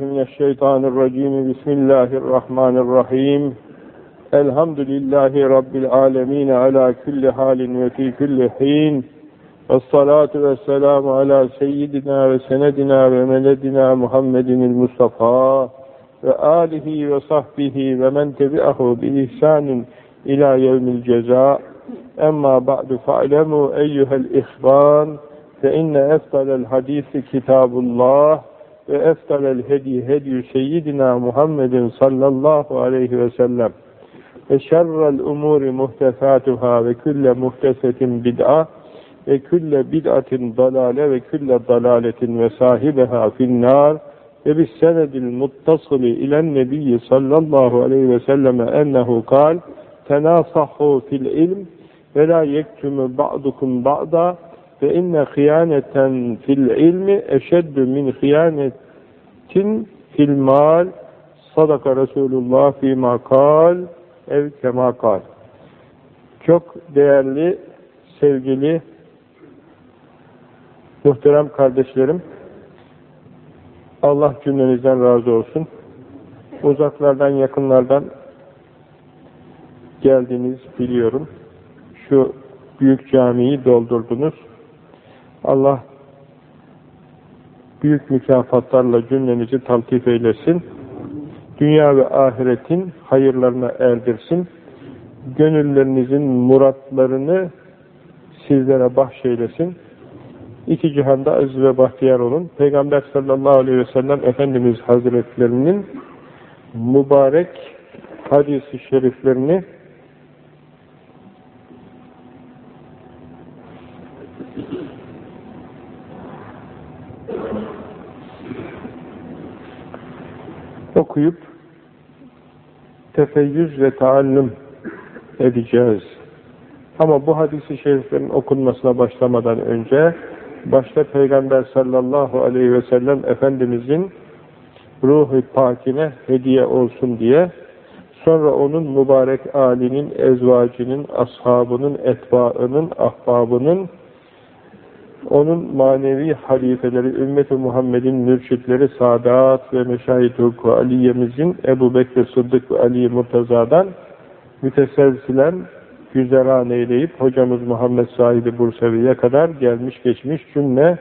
من الشيطان الرجيم. بسم الله الرحمن الرحيم. الحمد لله رب العالمين على كل حال وفي كل حين. والصلاة والسلام على سيدنا وسندنا ومندنا محمد المصطفى وآله وصحبه ومن تبعه بإحسان إلى يوم الجزاء. أما بعد فاعلموا أيها الإخوان فإن أفضل الحديث كتاب الله. Ve eftalel hedi hedi seyyidina Muhammedin sallallahu aleyhi ve sellem. Ve şerrel umuri muhtesatuhâ ve külle muhtesetin bid'a ve külle bid'atin dalale ve külle dalaletin ve sahibeha finnâr. Ve bis senedil muttasili ilen nebiyyi sallallahu aleyhi ve selleme ennehu kal tenâsahhu fil ilm ve la yektümü ba'dukum ba'da ve inne hıyaneten fil ilmi eşeddü min hıyanetin fil mal. Sadaka Resulullah fîmâ kal ev kemâ kal. Çok değerli sevgili muhterem kardeşlerim Allah cümlenizden razı olsun. Uzaklardan yakınlardan geldiniz biliyorum. Şu büyük camiyi doldurdunuz Allah büyük mükafatlarla cümlenizi taltif eylesin. Dünya ve ahiretin hayırlarına erdirsin. Gönüllerinizin muratlarını sizlere bahşeylesin. İki cihanda aziz ve bahtiyar olun. Peygamber sallallahu aleyhi ve sellem Efendimiz Hazretlerinin mübarek hadisi şeriflerini okuyup tefeyyüz ve taallüm edeceğiz. Ama bu hadisi şeriflerin okunmasına başlamadan önce başta Peygamber sallallahu aleyhi ve sellem Efendimizin ruhu pakine hediye olsun diye sonra onun mübarek alinin, ezvacının, ashabının, etbaının, ahbabının onun manevi halifeleri, ümmet-i Muhammed'in mürşitleri Sadat ve Meşahit-i Aliye'mizin Ebu Bekir Sıddık ve Ali Murtaza'dan müteselsilen güzeran eyleyip hocamız Muhammed Said-i Bursevi'ye kadar gelmiş geçmiş cümle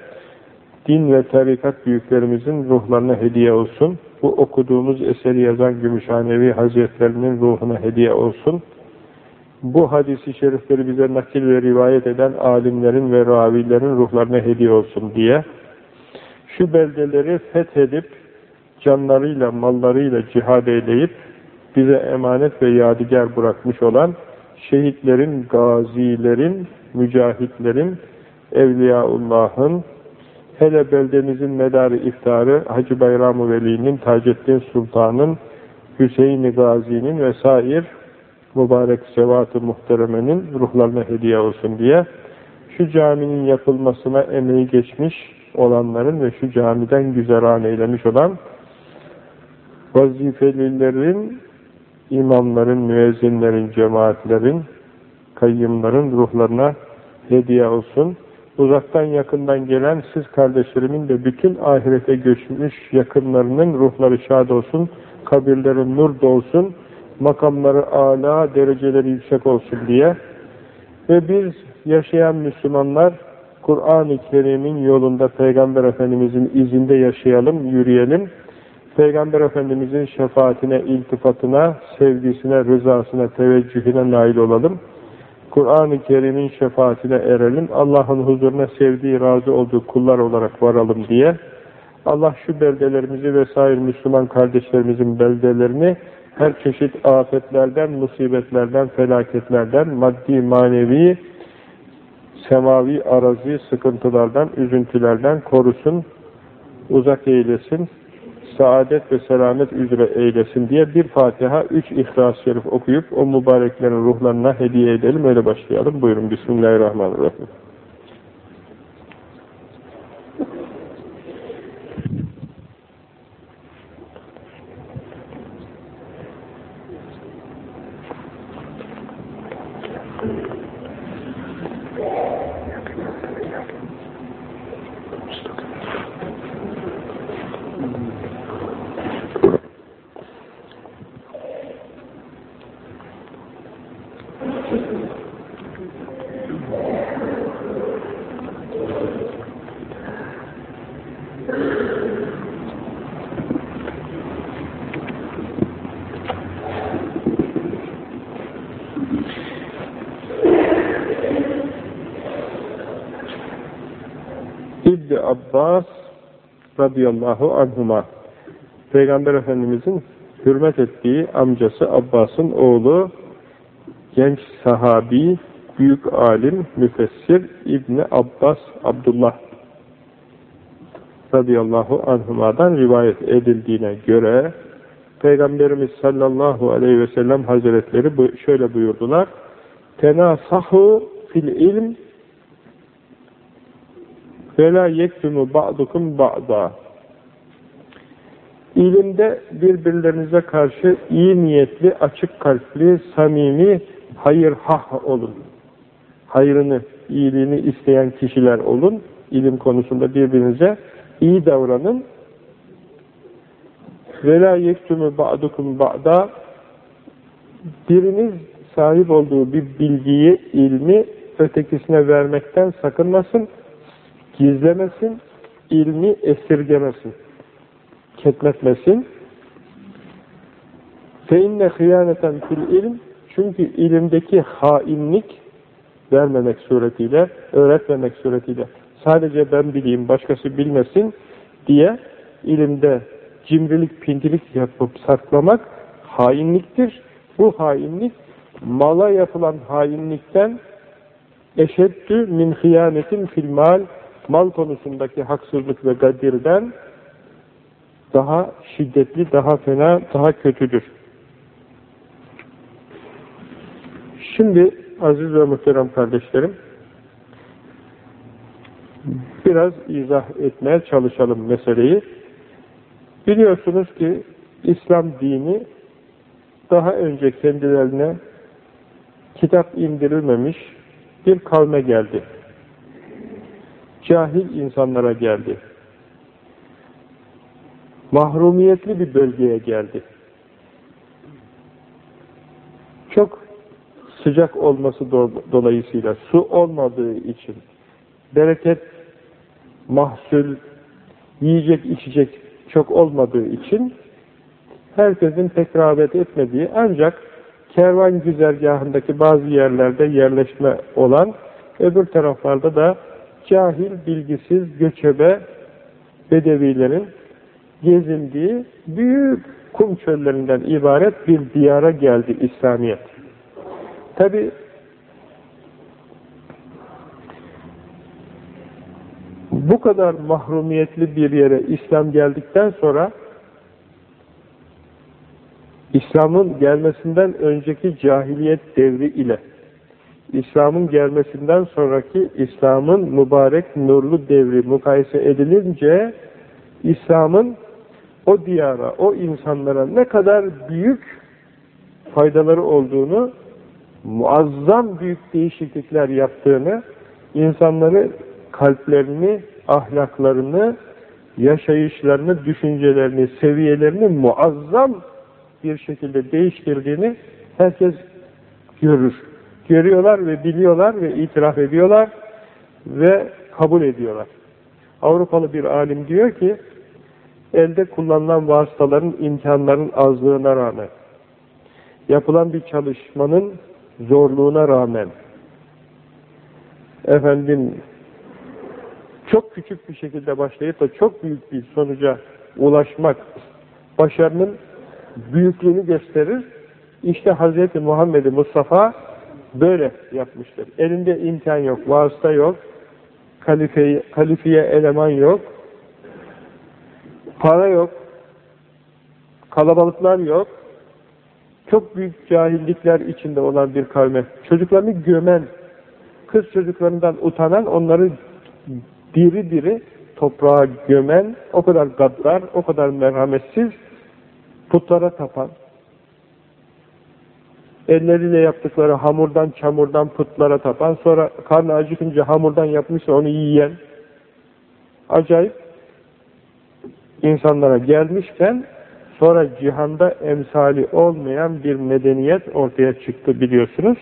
din ve tarikat büyüklerimizin ruhlarına hediye olsun. Bu okuduğumuz eseri yazan Gümüşhanevi Hazretlerinin ruhuna hediye olsun bu hadisi şerifleri bize nakil ve rivayet eden alimlerin ve ravilerin ruhlarına hediye olsun diye şu beldeleri fethedip canlarıyla, mallarıyla cihad eyleyip bize emanet ve yadigar bırakmış olan şehitlerin, gazilerin, mücahitlerin, Evliyaullah'ın, hele beldemizin medarı iftarı Hacı Bayram-ı Veli'nin, Taceddin Sultan'ın, Hüseyin-i Gazi'nin vesair mübarek sevat-ı muhteremenin ruhlarına hediye olsun diye şu caminin yapılmasına emeği geçmiş olanların ve şu camiden güzeran eylemiş olan vazifelilerin, imamların, müezzinlerin, cemaatlerin, kayyımların ruhlarına hediye olsun. Uzaktan yakından gelen siz kardeşlerimin de bütün ahirete göçmüş yakınlarının ruhları şad olsun, kabirleri nur dolsun, makamları âlâ, dereceleri yüksek olsun diye ve biz yaşayan Müslümanlar Kur'an-ı Kerim'in yolunda Peygamber Efendimiz'in izinde yaşayalım, yürüyelim. Peygamber Efendimiz'in şefaatine, iltifatına, sevgisine, rızasına, teveccühüne nail olalım. Kur'an-ı Kerim'in şefaatine erelim. Allah'ın huzuruna sevdiği, razı olduğu kullar olarak varalım diye. Allah şu beldelerimizi vesaire Müslüman kardeşlerimizin beldelerini her çeşit afetlerden, musibetlerden, felaketlerden, maddi, manevi, semavi, arazi sıkıntılardan, üzüntülerden korusun, uzak eylesin, saadet ve selamet üzere eylesin diye bir Fatiha, üç İhlas-ı Şerif okuyup o mübareklerin ruhlarına hediye edelim. Öyle başlayalım. Buyurun. Bismillahirrahmanirrahim. Abbas radıyallahu anhuma. Peygamber Efendimizin hürmet ettiği amcası Abbas'ın oğlu genç sahabi, büyük alim, müfessir İbni Abbas Abdullah radıyallahu anhuma'dan rivayet edildiğine göre Peygamberimiz sallallahu aleyhi ve sellem hazretleri şöyle buyurdular. Tenasahu fil ilm ve la yektumu ba'dukum. İlimde birbirlerinize karşı iyi niyetli, açık kalpli, samimi, hayır hah olun. Hayrını, iyiliğini isteyen kişiler olun. İlim konusunda birbirinize iyi davranın. Ve la yektumu ba'dukum. Biriniz sahip olduğu bir bilgiyi, ilmi ötekisine vermekten sakınmasın, gizlemesin, ilmi esirgemesin, ketmetmesin. فَاِنَّ خِيَانَةً fil ilim Çünkü ilimdeki hainlik vermemek suretiyle, öğretmemek suretiyle, sadece ben bileyim, başkası bilmesin diye ilimde cimrilik, pintilik yapıp saklamak hainliktir. Bu hainlik mala yapılan hainlikten eşeddü min hıyanetin fil mal mal konusundaki haksızlık ve gadirden daha şiddetli, daha fena, daha kötüdür. Şimdi aziz ve muhterem kardeşlerim biraz izah etmeye çalışalım meseleyi. Biliyorsunuz ki İslam dini daha önce kendilerine kitap indirilmemiş bir kavme geldi. Cahil insanlara geldi. Mahrumiyetli bir bölgeye geldi. Çok sıcak olması dolayısıyla su olmadığı için bereket, mahsul, yiyecek içecek çok olmadığı için herkesin pek rağbet etmediği ancak kervan güzergahındaki bazı yerlerde yerleşme olan öbür taraflarda da cahil, bilgisiz, göçebe bedevilerin gezindiği büyük kum çöllerinden ibaret bir diyara geldi İslamiyet. Tabi bu kadar mahrumiyetli bir yere İslam geldikten sonra İslam'ın gelmesinden önceki cahiliyet devri ile İslam'ın gelmesinden sonraki İslam'ın mübarek nurlu devri mukayese edilince İslam'ın o diyara, o insanlara ne kadar büyük faydaları olduğunu, muazzam büyük değişiklikler yaptığını, insanları kalplerini, ahlaklarını, yaşayışlarını, düşüncelerini, seviyelerini muazzam bir şekilde değiştirdiğini herkes görür. Görüyorlar ve biliyorlar ve itiraf ediyorlar ve kabul ediyorlar. Avrupalı bir alim diyor ki, elde kullanılan vasıtaların, imkanların azlığına rağmen, yapılan bir çalışmanın zorluğuna rağmen, efendim, çok küçük bir şekilde başlayıp da çok büyük bir sonuca ulaşmak, başarının büyüklüğünü gösterir. İşte Hz. Muhammed Mustafa böyle yapmıştır. Elinde imkan yok, vasıta yok, kalifeye, kalifiye eleman yok, para yok, kalabalıklar yok, çok büyük cahillikler içinde olan bir kavme, çocuklarını gömen, kız çocuklarından utanan, onları diri diri toprağa gömen, o kadar gaddar, o kadar merhametsiz, putlara tapan, elleriyle yaptıkları hamurdan, çamurdan putlara tapan, sonra karnı acıkınca hamurdan yapmışsa onu yiyen, acayip insanlara gelmişken, sonra cihanda emsali olmayan bir medeniyet ortaya çıktı biliyorsunuz.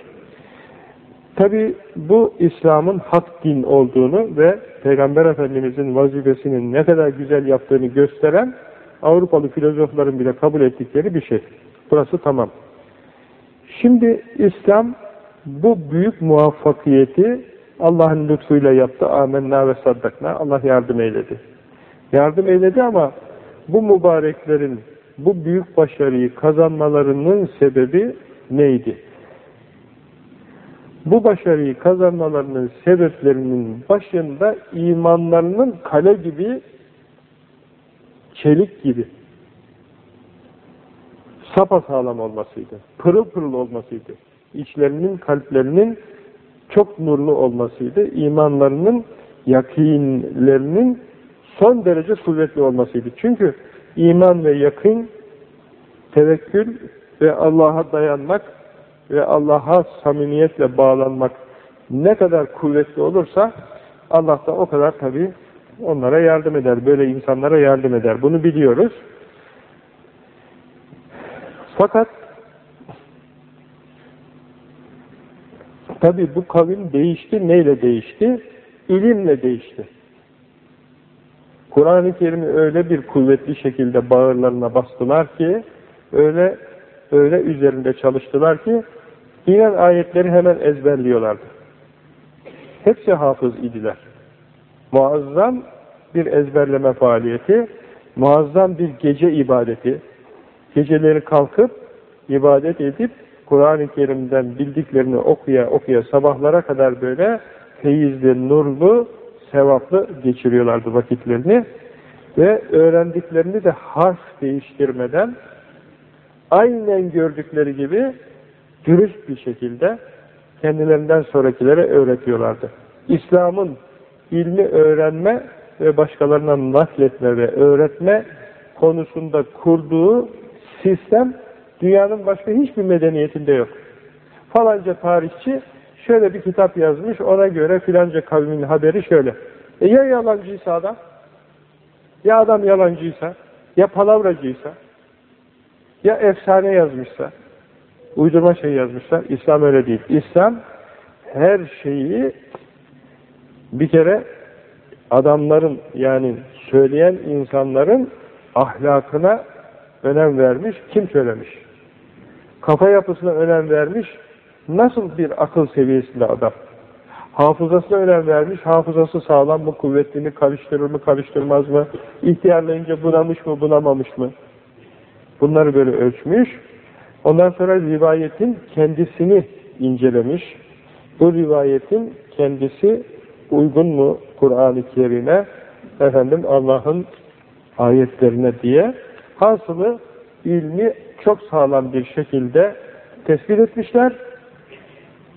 Tabi bu İslam'ın hak din olduğunu ve Peygamber Efendimiz'in vazifesinin ne kadar güzel yaptığını gösteren Avrupalı filozofların bile kabul ettikleri bir şey. Burası tamam. Şimdi İslam bu büyük muvaffakiyeti Allah'ın lütfuyla yaptı. Amenna ve saddakna. Allah yardım eyledi. Yardım eyledi ama bu mübareklerin bu büyük başarıyı kazanmalarının sebebi neydi? Bu başarıyı kazanmalarının sebeplerinin başında imanlarının kale gibi, çelik gibi sapasağlam olmasıydı. Pırıl pırıl olmasıydı. İçlerinin, kalplerinin çok nurlu olmasıydı. İmanlarının, yakinlerinin son derece kuvvetli olmasıydı. Çünkü iman ve yakın, tevekkül ve Allah'a dayanmak ve Allah'a samimiyetle bağlanmak ne kadar kuvvetli olursa Allah da o kadar tabi onlara yardım eder. Böyle insanlara yardım eder. Bunu biliyoruz. Fakat tabi bu kavim değişti. Neyle değişti? İlimle değişti. Kur'an-ı Kerim'i öyle bir kuvvetli şekilde bağırlarına bastılar ki, öyle öyle üzerinde çalıştılar ki, inen ayetleri hemen ezberliyorlardı. Hepsi hafız idiler. Muazzam bir ezberleme faaliyeti, muazzam bir gece ibadeti, geceleri kalkıp, ibadet edip, Kur'an-ı Kerim'den bildiklerini okuya okuya sabahlara kadar böyle feyizli, nurlu, sevaplı geçiriyorlardı vakitlerini ve öğrendiklerini de harf değiştirmeden aynen gördükleri gibi dürüst bir şekilde kendilerinden sonrakilere öğretiyorlardı. İslam'ın ilmi öğrenme ve başkalarına nakletme ve öğretme konusunda kurduğu sistem dünyanın başka hiçbir medeniyetinde yok. Falanca tarihçi şöyle bir kitap yazmış, ona göre filanca kavmin haberi şöyle. E ya yalancıysa adam? Ya adam yalancıysa? Ya palavracıysa? Ya efsane yazmışsa? Uydurma şey yazmışsa? İslam öyle değil. İslam her şeyi bir kere adamların yani söyleyen insanların ahlakına önem vermiş. Kim söylemiş? Kafa yapısına önem vermiş. Nasıl bir akıl seviyesinde adam? Hafızasına önem vermiş. Hafızası sağlam mı, kuvvetli mi, karıştırır mı, karıştırmaz mı? İhtiyarlayınca bunamış mı, bunamamış mı? Bunları böyle ölçmüş. Ondan sonra rivayetin kendisini incelemiş. Bu rivayetin kendisi uygun mu Kur'an-ı Kerim'e, efendim Allah'ın ayetlerine diye hasılı ilmi çok sağlam bir şekilde tespit etmişler.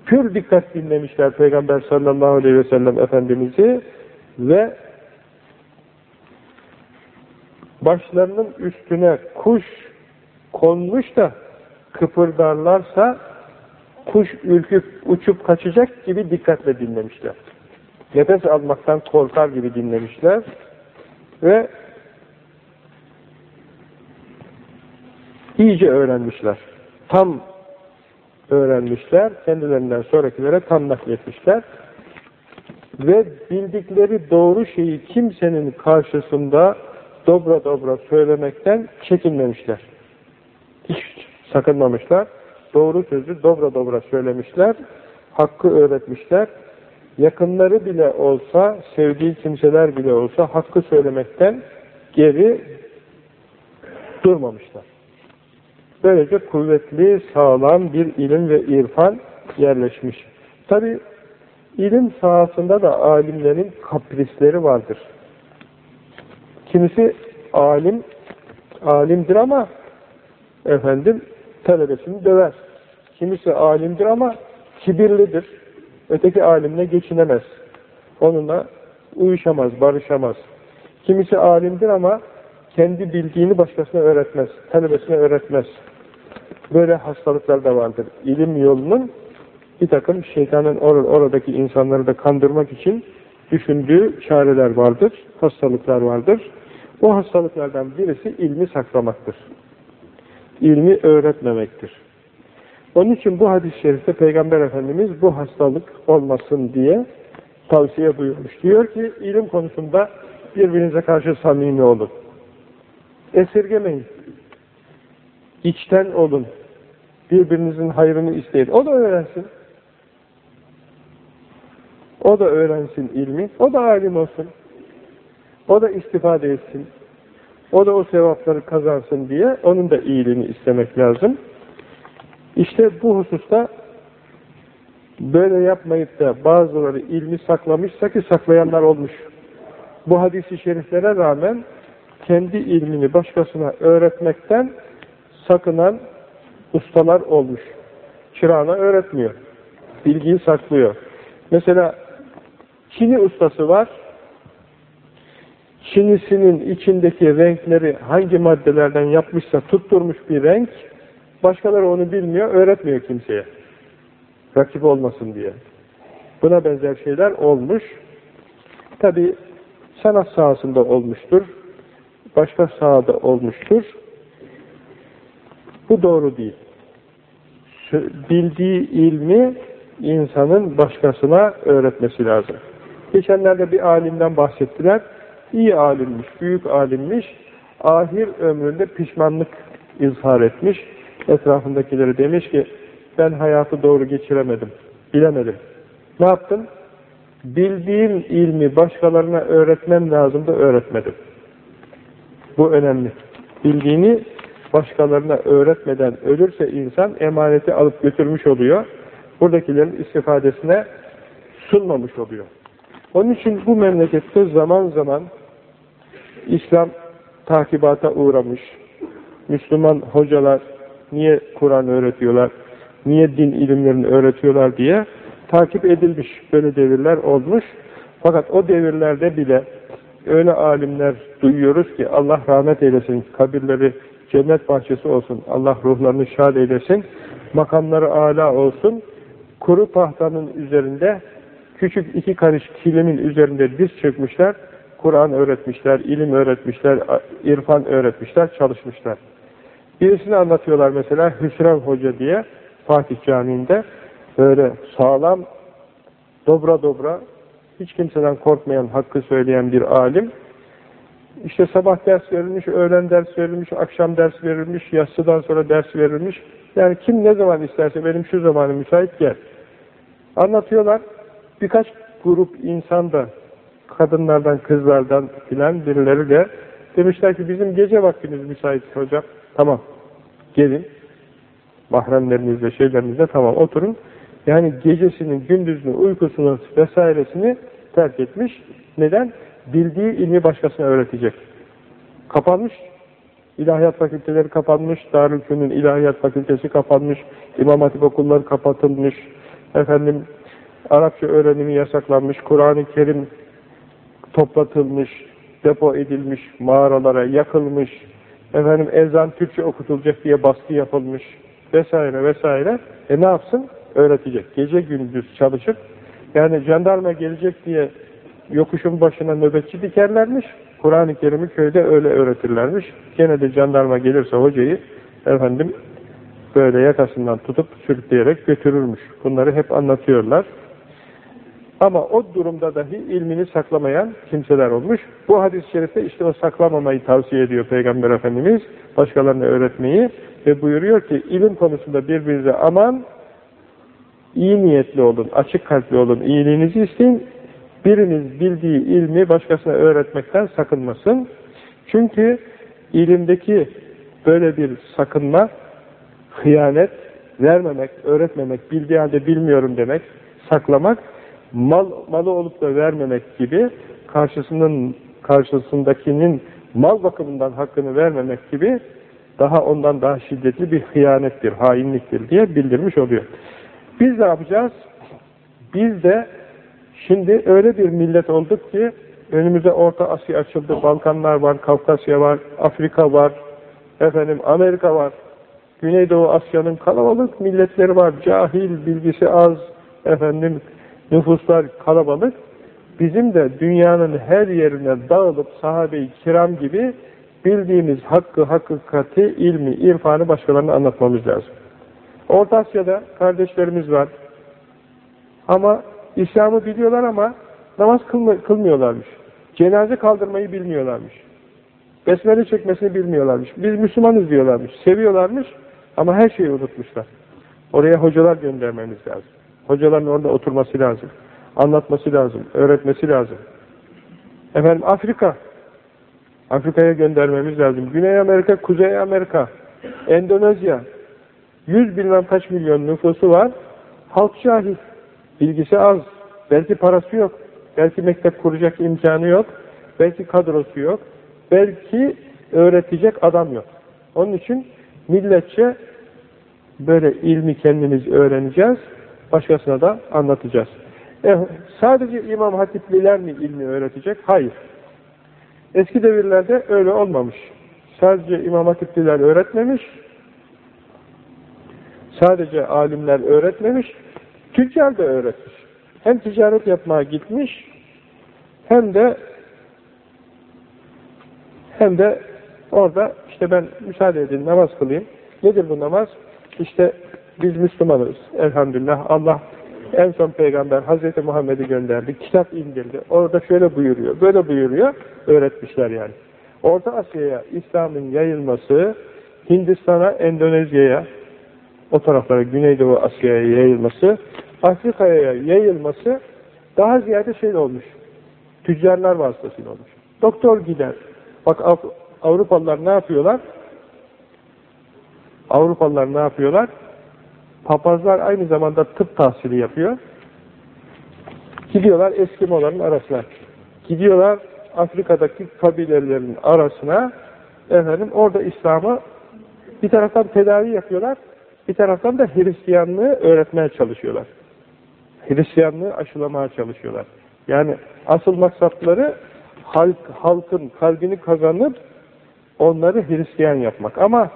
Pür dikkat dinlemişler Peygamber sallallahu aleyhi ve sellem Efendimiz'i ve başlarının üstüne kuş konmuş da kıpırdarlarsa kuş ülküp uçup kaçacak gibi dikkatle dinlemişler. Nefes almaktan korkar gibi dinlemişler ve iyice öğrenmişler. Tam öğrenmişler, kendilerinden sonrakilere tam nakletmişler. Ve bildikleri doğru şeyi kimsenin karşısında dobra dobra söylemekten çekinmemişler. Hiç sakınmamışlar. Doğru sözü dobra dobra söylemişler. Hakkı öğretmişler. Yakınları bile olsa, sevdiği kimseler bile olsa hakkı söylemekten geri durmamışlar. Böylece kuvvetli, sağlam bir ilim ve irfan yerleşmiş. Tabi ilim sahasında da alimlerin kaprisleri vardır. Kimisi alim, alimdir ama efendim talebesini döver. Kimisi alimdir ama kibirlidir. Öteki alimle geçinemez. Onunla uyuşamaz, barışamaz. Kimisi alimdir ama kendi bildiğini başkasına öğretmez, talebesine öğretmez. Böyle hastalıklar da vardır. İlim yolunun bir takım şeytanın or oradaki insanları da kandırmak için düşündüğü çareler vardır, hastalıklar vardır. O hastalıklardan birisi ilmi saklamaktır. İlmi öğretmemektir. Onun için bu hadis-i şerifte Peygamber Efendimiz bu hastalık olmasın diye tavsiye buyurmuş. Diyor ki ilim konusunda birbirinize karşı samimi olun. Esirgemeyin. İçten olun. Birbirinizin hayrını isteyin. O da öğrensin. O da öğrensin ilmi, o da alim olsun. O da istifade etsin. O da o sevapları kazansın diye onun da iyiliğini istemek lazım. İşte bu hususta böyle yapmayıp da bazıları ilmi saklamışsa ki saklayanlar olmuş. Bu hadisi şeriflere rağmen kendi ilmini başkasına öğretmekten sakınan ustalar olmuş. Çırağına öğretmiyor. Bilgiyi saklıyor. Mesela Çini ustası var. Çinisinin içindeki renkleri hangi maddelerden yapmışsa tutturmuş bir renk, başkaları onu bilmiyor, öğretmiyor kimseye. Rakip olmasın diye. Buna benzer şeyler olmuş. Tabi sanat sahasında olmuştur. Başka sahada olmuştur. Bu doğru değil. Bildiği ilmi insanın başkasına öğretmesi lazım. Geçenlerde bir alimden bahsettiler. İyi alimmiş, büyük alimmiş. Ahir ömründe pişmanlık izhar etmiş. Etrafındakileri demiş ki ben hayatı doğru geçiremedim, bilemedim. Ne yaptım? Bildiğim ilmi başkalarına öğretmem lazım da öğretmedim. Bu önemli. Bildiğini başkalarına öğretmeden ölürse insan emaneti alıp götürmüş oluyor. Buradakilerin istifadesine sunmamış oluyor. Onun için bu memlekette zaman zaman İslam takibata uğramış. Müslüman hocalar niye Kur'an öğretiyorlar, niye din ilimlerini öğretiyorlar diye takip edilmiş. Böyle devirler olmuş. Fakat o devirlerde bile öyle alimler duyuyoruz ki Allah rahmet eylesin, kabirleri cennet bahçesi olsun, Allah ruhlarını şad eylesin, makamları âlâ olsun, kuru tahtanın üzerinde küçük iki karış kilimin üzerinde diz çökmüşler, Kur'an öğretmişler, ilim öğretmişler, irfan öğretmişler, çalışmışlar. Birisini anlatıyorlar mesela Hüsrev Hoca diye Fatih Camii'nde. Böyle sağlam, dobra dobra, hiç kimseden korkmayan, hakkı söyleyen bir alim. İşte sabah ders verilmiş, öğlen ders verilmiş, akşam ders verilmiş, yatsıdan sonra ders verilmiş. Yani kim ne zaman isterse benim şu zamanı müsait gel. Anlatıyorlar. Birkaç grup insan da kadınlardan, kızlardan filan birileri de demişler ki bizim gece vaktimiz müsait hocam. Tamam. Gelin. Mahremlerinizle, şeylerinizle tamam oturun. Yani gecesinin, gündüzünü, uykusunu vesairesini terk etmiş. Neden? Bildiği ilmi başkasına öğretecek. Kapanmış. İlahiyat fakülteleri kapanmış. Darülfünun ilahiyat fakültesi kapanmış. İmam Hatip okulları kapatılmış. Efendim Arapça öğrenimi yasaklanmış. Kur'an-ı Kerim toplatılmış, depo edilmiş, mağaralara yakılmış, efendim ezan Türkçe okutulacak diye baskı yapılmış vesaire vesaire. E ne yapsın? Öğretecek. Gece gündüz çalışıp yani jandarma gelecek diye yokuşun başına nöbetçi dikerlermiş. Kur'an-ı Kerim'i köyde öyle öğretirlermiş. Gene de jandarma gelirse hocayı efendim böyle yakasından tutup sürükleyerek götürürmüş. Bunları hep anlatıyorlar. Ama o durumda dahi ilmini saklamayan kimseler olmuş. Bu hadis-i şerifte işte o saklamamayı tavsiye ediyor Peygamber Efendimiz. Başkalarına öğretmeyi ve buyuruyor ki ilim konusunda birbirinize aman iyi niyetli olun, açık kalpli olun, iyiliğinizi isteyin. Biriniz bildiği ilmi başkasına öğretmekten sakınmasın. Çünkü ilimdeki böyle bir sakınma, hıyanet, vermemek, öğretmemek, bildiği halde bilmiyorum demek, saklamak, mal, malı olup da vermemek gibi karşısının karşısındakinin mal bakımından hakkını vermemek gibi daha ondan daha şiddetli bir hıyanettir, hainliktir diye bildirmiş oluyor. Biz ne yapacağız? Biz de şimdi öyle bir millet olduk ki önümüze Orta Asya açıldı, Balkanlar var, Kafkasya var, Afrika var, efendim Amerika var, Güneydoğu Asya'nın kalabalık milletleri var, cahil, bilgisi az, efendim nüfuslar kalabalık. Bizim de dünyanın her yerine dağılıp sahabe-i kiram gibi bildiğimiz hakkı, hakikati, ilmi, irfanı başkalarına anlatmamız lazım. Orta Asya'da kardeşlerimiz var. Ama İslam'ı biliyorlar ama namaz kılma, kılmıyorlarmış. Cenaze kaldırmayı bilmiyorlarmış. Besmele çekmesini bilmiyorlarmış. Biz Müslümanız diyorlarmış. Seviyorlarmış ama her şeyi unutmuşlar. Oraya hocalar göndermemiz lazım. Hocaların orada oturması lazım. Anlatması lazım, öğretmesi lazım. Efendim Afrika. Afrika'ya göndermemiz lazım. Güney Amerika, Kuzey Amerika, Endonezya. Yüz bilmem kaç milyon nüfusu var. Halk cahil. Bilgisi az. Belki parası yok. Belki mektep kuracak imkanı yok. Belki kadrosu yok. Belki öğretecek adam yok. Onun için milletçe böyle ilmi kendimiz öğreneceğiz. Başkasına da anlatacağız. E, sadece İmam Hatipliler mi ilmi öğretecek? Hayır. Eski devirlerde öyle olmamış. Sadece İmam Hatipliler öğretmemiş. Sadece alimler öğretmemiş. Tüccar da öğretmiş. Hem ticaret yapmaya gitmiş hem de hem de orada işte ben müsaade edin namaz kılayım. Nedir bu namaz? İşte biz Müslümanız elhamdülillah. Allah en son peygamber Hazreti Muhammed'i gönderdi. Kitap indirdi. Orada şöyle buyuruyor, böyle buyuruyor. Öğretmişler yani. Orta Asya'ya İslam'ın yayılması, Hindistan'a, Endonezya'ya, o taraflara, Güneydoğu Asya'ya yayılması, Afrika'ya yayılması daha ziyade şey olmuş. Tüccarlar vasıtasıyla olmuş. Doktor gider. Bak Avrupalılar ne yapıyorlar? Avrupalılar ne yapıyorlar? Papazlar aynı zamanda tıp tahsili yapıyor. Gidiyorlar Eskimoların arasına. Gidiyorlar Afrika'daki kabilelerin arasına efendim orada İslam'ı bir taraftan tedavi yapıyorlar, bir taraftan da Hristiyanlığı öğretmeye çalışıyorlar. Hristiyanlığı aşılamaya çalışıyorlar. Yani asıl maksatları halk, halkın kalbini kazanıp onları Hristiyan yapmak. Ama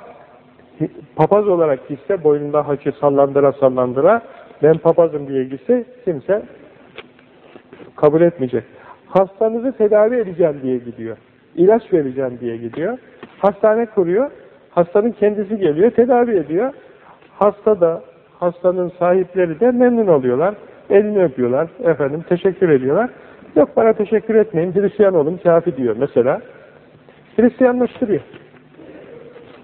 papaz olarak gitse boynunda haçı sallandıra sallandıra ben papazım diye gitse kimse kabul etmeyecek. Hastanızı tedavi edeceğim diye gidiyor. İlaç vereceğim diye gidiyor. Hastane kuruyor. Hastanın kendisi geliyor, tedavi ediyor. Hasta da, hastanın sahipleri de memnun oluyorlar. Elini öpüyorlar, efendim teşekkür ediyorlar. Yok bana teşekkür etmeyin, Hristiyan olun, kafi diyor mesela. Hristiyanlaştırıyor.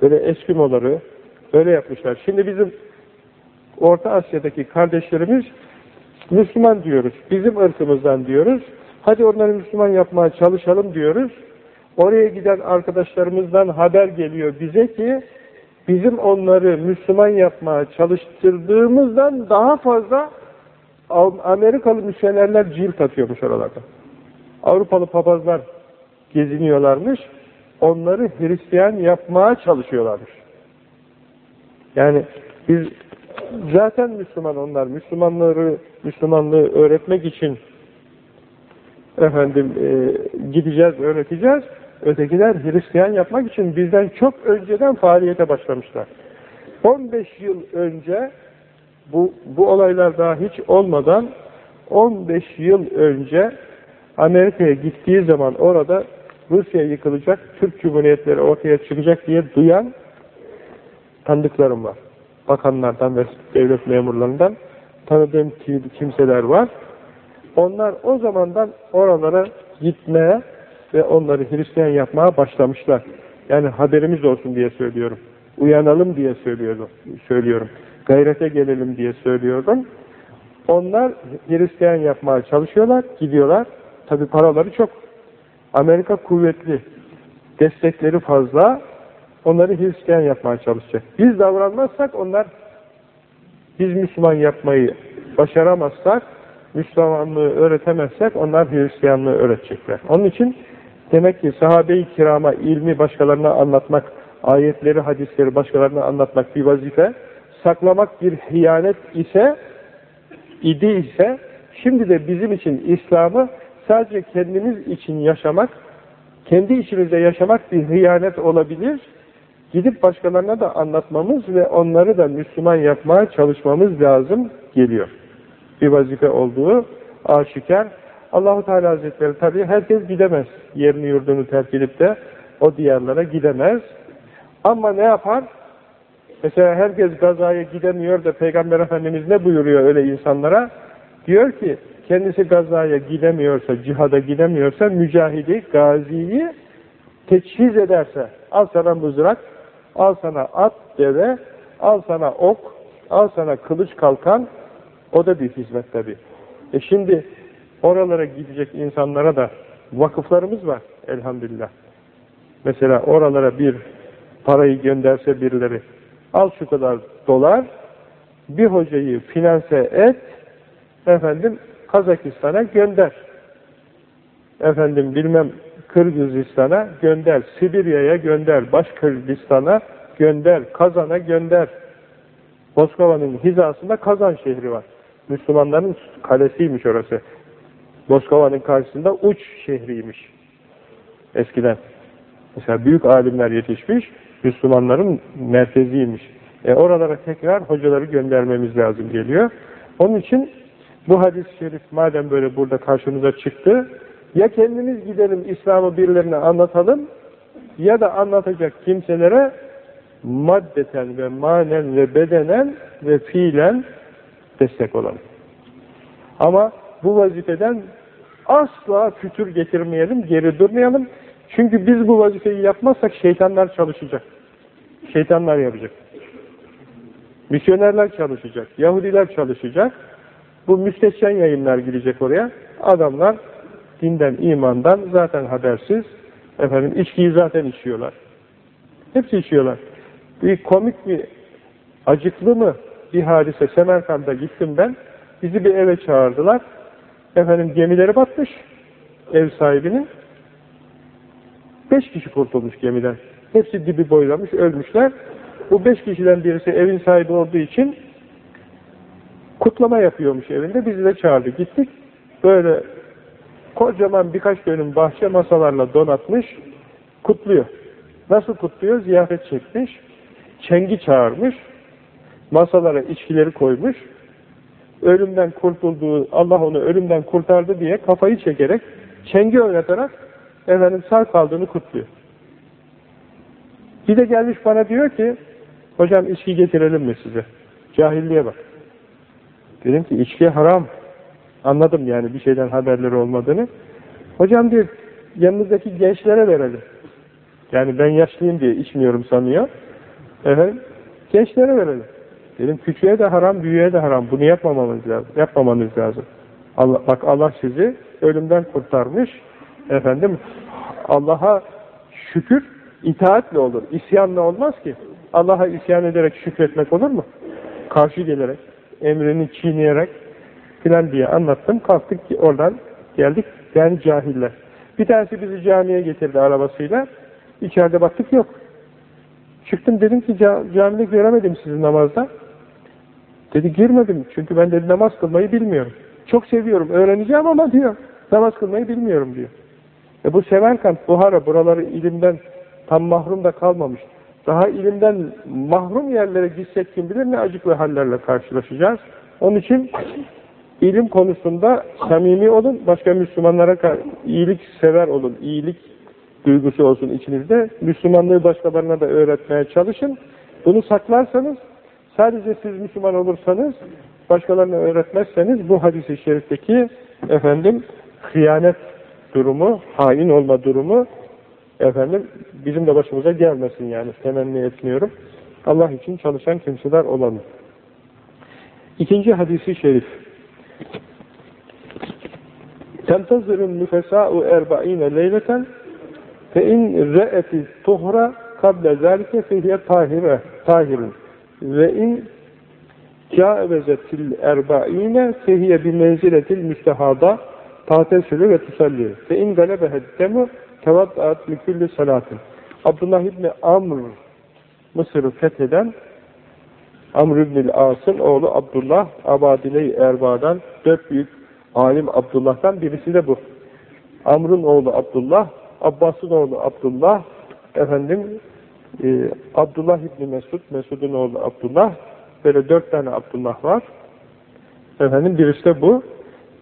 Böyle Eskimoları öyle yapmışlar. Şimdi bizim Orta Asya'daki kardeşlerimiz Müslüman diyoruz. Bizim ırkımızdan diyoruz. Hadi onları Müslüman yapmaya çalışalım diyoruz. Oraya giden arkadaşlarımızdan haber geliyor bize ki bizim onları Müslüman yapmaya çalıştırdığımızdan daha fazla Amerikalı misyonerler cilt atıyormuş oralarda. Avrupalı papazlar geziniyorlarmış. Onları Hristiyan yapmaya çalışıyorlarmış. Yani biz zaten Müslüman onlar. Müslümanları Müslümanlığı öğretmek için efendim e, gideceğiz, öğreteceğiz. Ötekiler Hristiyan yapmak için bizden çok önceden faaliyete başlamışlar. 15 yıl önce bu, bu olaylar daha hiç olmadan 15 yıl önce Amerika'ya gittiği zaman orada Rusya yıkılacak, Türk Cumhuriyetleri ortaya çıkacak diye duyan tanıdıklarım var. Bakanlardan ve devlet memurlarından tanıdığım kimseler var. Onlar o zamandan oralara gitmeye ve onları Hristiyan yapmaya başlamışlar. Yani haberimiz olsun diye söylüyorum. Uyanalım diye söylüyorum. söylüyorum. Gayrete gelelim diye söylüyorum. Onlar Hristiyan yapmaya çalışıyorlar, gidiyorlar. Tabi paraları çok. Amerika kuvvetli, destekleri fazla, onları Hristiyan yapmaya çalışacak. Biz davranmazsak onlar, biz Müslüman yapmayı başaramazsak, Müslümanlığı öğretemezsek onlar Hristiyanlığı öğretecekler. Onun için demek ki sahabe-i kirama ilmi başkalarına anlatmak, ayetleri, hadisleri başkalarına anlatmak bir vazife, saklamak bir hıyanet ise, idi ise, şimdi de bizim için İslam'ı sadece kendimiz için yaşamak, kendi içimizde yaşamak bir hıyanet olabilir. Gidip başkalarına da anlatmamız ve onları da Müslüman yapmaya çalışmamız lazım geliyor. Bir vazife olduğu aşikar. Allahu Teala Hazretleri tabi herkes gidemez. Yerini yurdunu terk edip de o diyarlara gidemez. Ama ne yapar? Mesela herkes gazaya gidemiyor da Peygamber Efendimiz ne buyuruyor öyle insanlara? Diyor ki kendisi gazaya gidemiyorsa, cihada gidemiyorsa mücahidi, gaziyi teçhiz ederse al sana mızrak, al sana at, deve, al sana ok, al sana kılıç kalkan o da bir hizmet tabi. E şimdi oralara gidecek insanlara da vakıflarımız var elhamdülillah. Mesela oralara bir parayı gönderse birileri, al şu kadar dolar, bir hocayı finanse et, efendim Kazakistan'a gönder. Efendim bilmem Kırgızistan'a gönder, Sibirya'ya gönder, Başkırgızistan'a gönder, Kazan'a gönder. Moskova'nın hizasında Kazan şehri var. Müslümanların kalesiymiş orası. Moskova'nın karşısında uç şehriymiş. Eskiden. Mesela büyük alimler yetişmiş, Müslümanların merkeziymiş. E oralara tekrar hocaları göndermemiz lazım geliyor. Onun için bu hadis-i şerif madem böyle burada karşımıza çıktı, ya kendimiz gidelim İslam'ı birilerine anlatalım, ya da anlatacak kimselere maddeten ve manen ve bedenen ve fiilen destek olalım. Ama bu vazifeden asla fütür getirmeyelim, geri durmayalım. Çünkü biz bu vazifeyi yapmazsak şeytanlar çalışacak. Şeytanlar yapacak. Misyonerler çalışacak. Yahudiler çalışacak. Bu müstehcen yayınlar girecek oraya. Adamlar dinden, imandan zaten habersiz. Efendim içkiyi zaten içiyorlar. Hepsi içiyorlar. Bir komik mi, acıklı mı bir hadise Semerkant'a gittim ben. Bizi bir eve çağırdılar. Efendim gemileri batmış ev sahibinin. Beş kişi kurtulmuş gemiden. Hepsi dibi boylamış, ölmüşler. Bu beş kişiden birisi evin sahibi olduğu için kutlama yapıyormuş evinde. Bizi de çağırdı. Gittik. Böyle kocaman birkaç dönüm bahçe masalarla donatmış. Kutluyor. Nasıl kutluyor? Ziyafet çekmiş. Çengi çağırmış. Masalara içkileri koymuş. Ölümden kurtulduğu, Allah onu ölümden kurtardı diye kafayı çekerek, çengi oynatarak efendim sağ kaldığını kutluyor. Bir de gelmiş bana diyor ki, hocam içki getirelim mi size? Cahilliğe bak. Dedim ki içki haram. Anladım yani bir şeyden haberleri olmadığını. Hocam diyor, yanınızdaki gençlere verelim. Yani ben yaşlıyım diye içmiyorum sanıyor. Efendim, gençlere verelim. Dedim küçüğe de haram, büyüğe de haram. Bunu yapmamamız lazım. Yapmamanız lazım. Allah, bak Allah sizi ölümden kurtarmış. Efendim, Allah'a şükür itaatle olur. İsyanla olmaz ki. Allah'a isyan ederek şükretmek olur mu? Karşı gelerek, emrini çiğneyerek filan diye anlattım. Kalktık ki oradan geldik. Yani cahiller. Bir tanesi bizi camiye getirdi arabasıyla. İçeride baktık yok. Çıktım dedim ki camide göremedim sizi namazda. Dedi girmedim çünkü ben dedi namaz kılmayı bilmiyorum. Çok seviyorum öğreneceğim ama diyor namaz kılmayı bilmiyorum diyor. E bu Semerkant, Buhara buraları ilimden tam mahrum da kalmamış. Daha ilimden mahrum yerlere gitsek kim bilir ne acıklı hallerle karşılaşacağız. Onun için ilim konusunda samimi olun, başka Müslümanlara iyilik sever olun, iyilik duygusu olsun içinizde. Müslümanlığı başkalarına da öğretmeye çalışın. Bunu saklarsanız, sadece siz Müslüman olursanız, başkalarına öğretmezseniz bu hadis-i şerifteki efendim hıyanet durumu, hain olma durumu efendim bizim de başımıza gelmesin yani temenni etmiyorum. Allah için çalışan kimseler olalım. İkinci hadisi şerif. Tentazirun nüfesâ'u erba'ine leyleten fe in re'eti tuhra kable zâlike fehiyye tahire tahirun ve in câevezetil erba'ine fehiyye bi menziletil müstehada tatesülü ve tusalli fe in galebehed tevadda'at likülli salatin Abdullah İbni Amr Mısır'ı fetheden Amr İbni As'ın oğlu Abdullah Abadile-i Erba'dan dört büyük alim Abdullah'tan birisi de bu. Amr'ın oğlu Abdullah, Abbas'ın oğlu Abdullah, efendim e, Abdullah İbni Mesud, Mesud'un oğlu Abdullah, böyle dört tane Abdullah var. Efendim birisi de bu.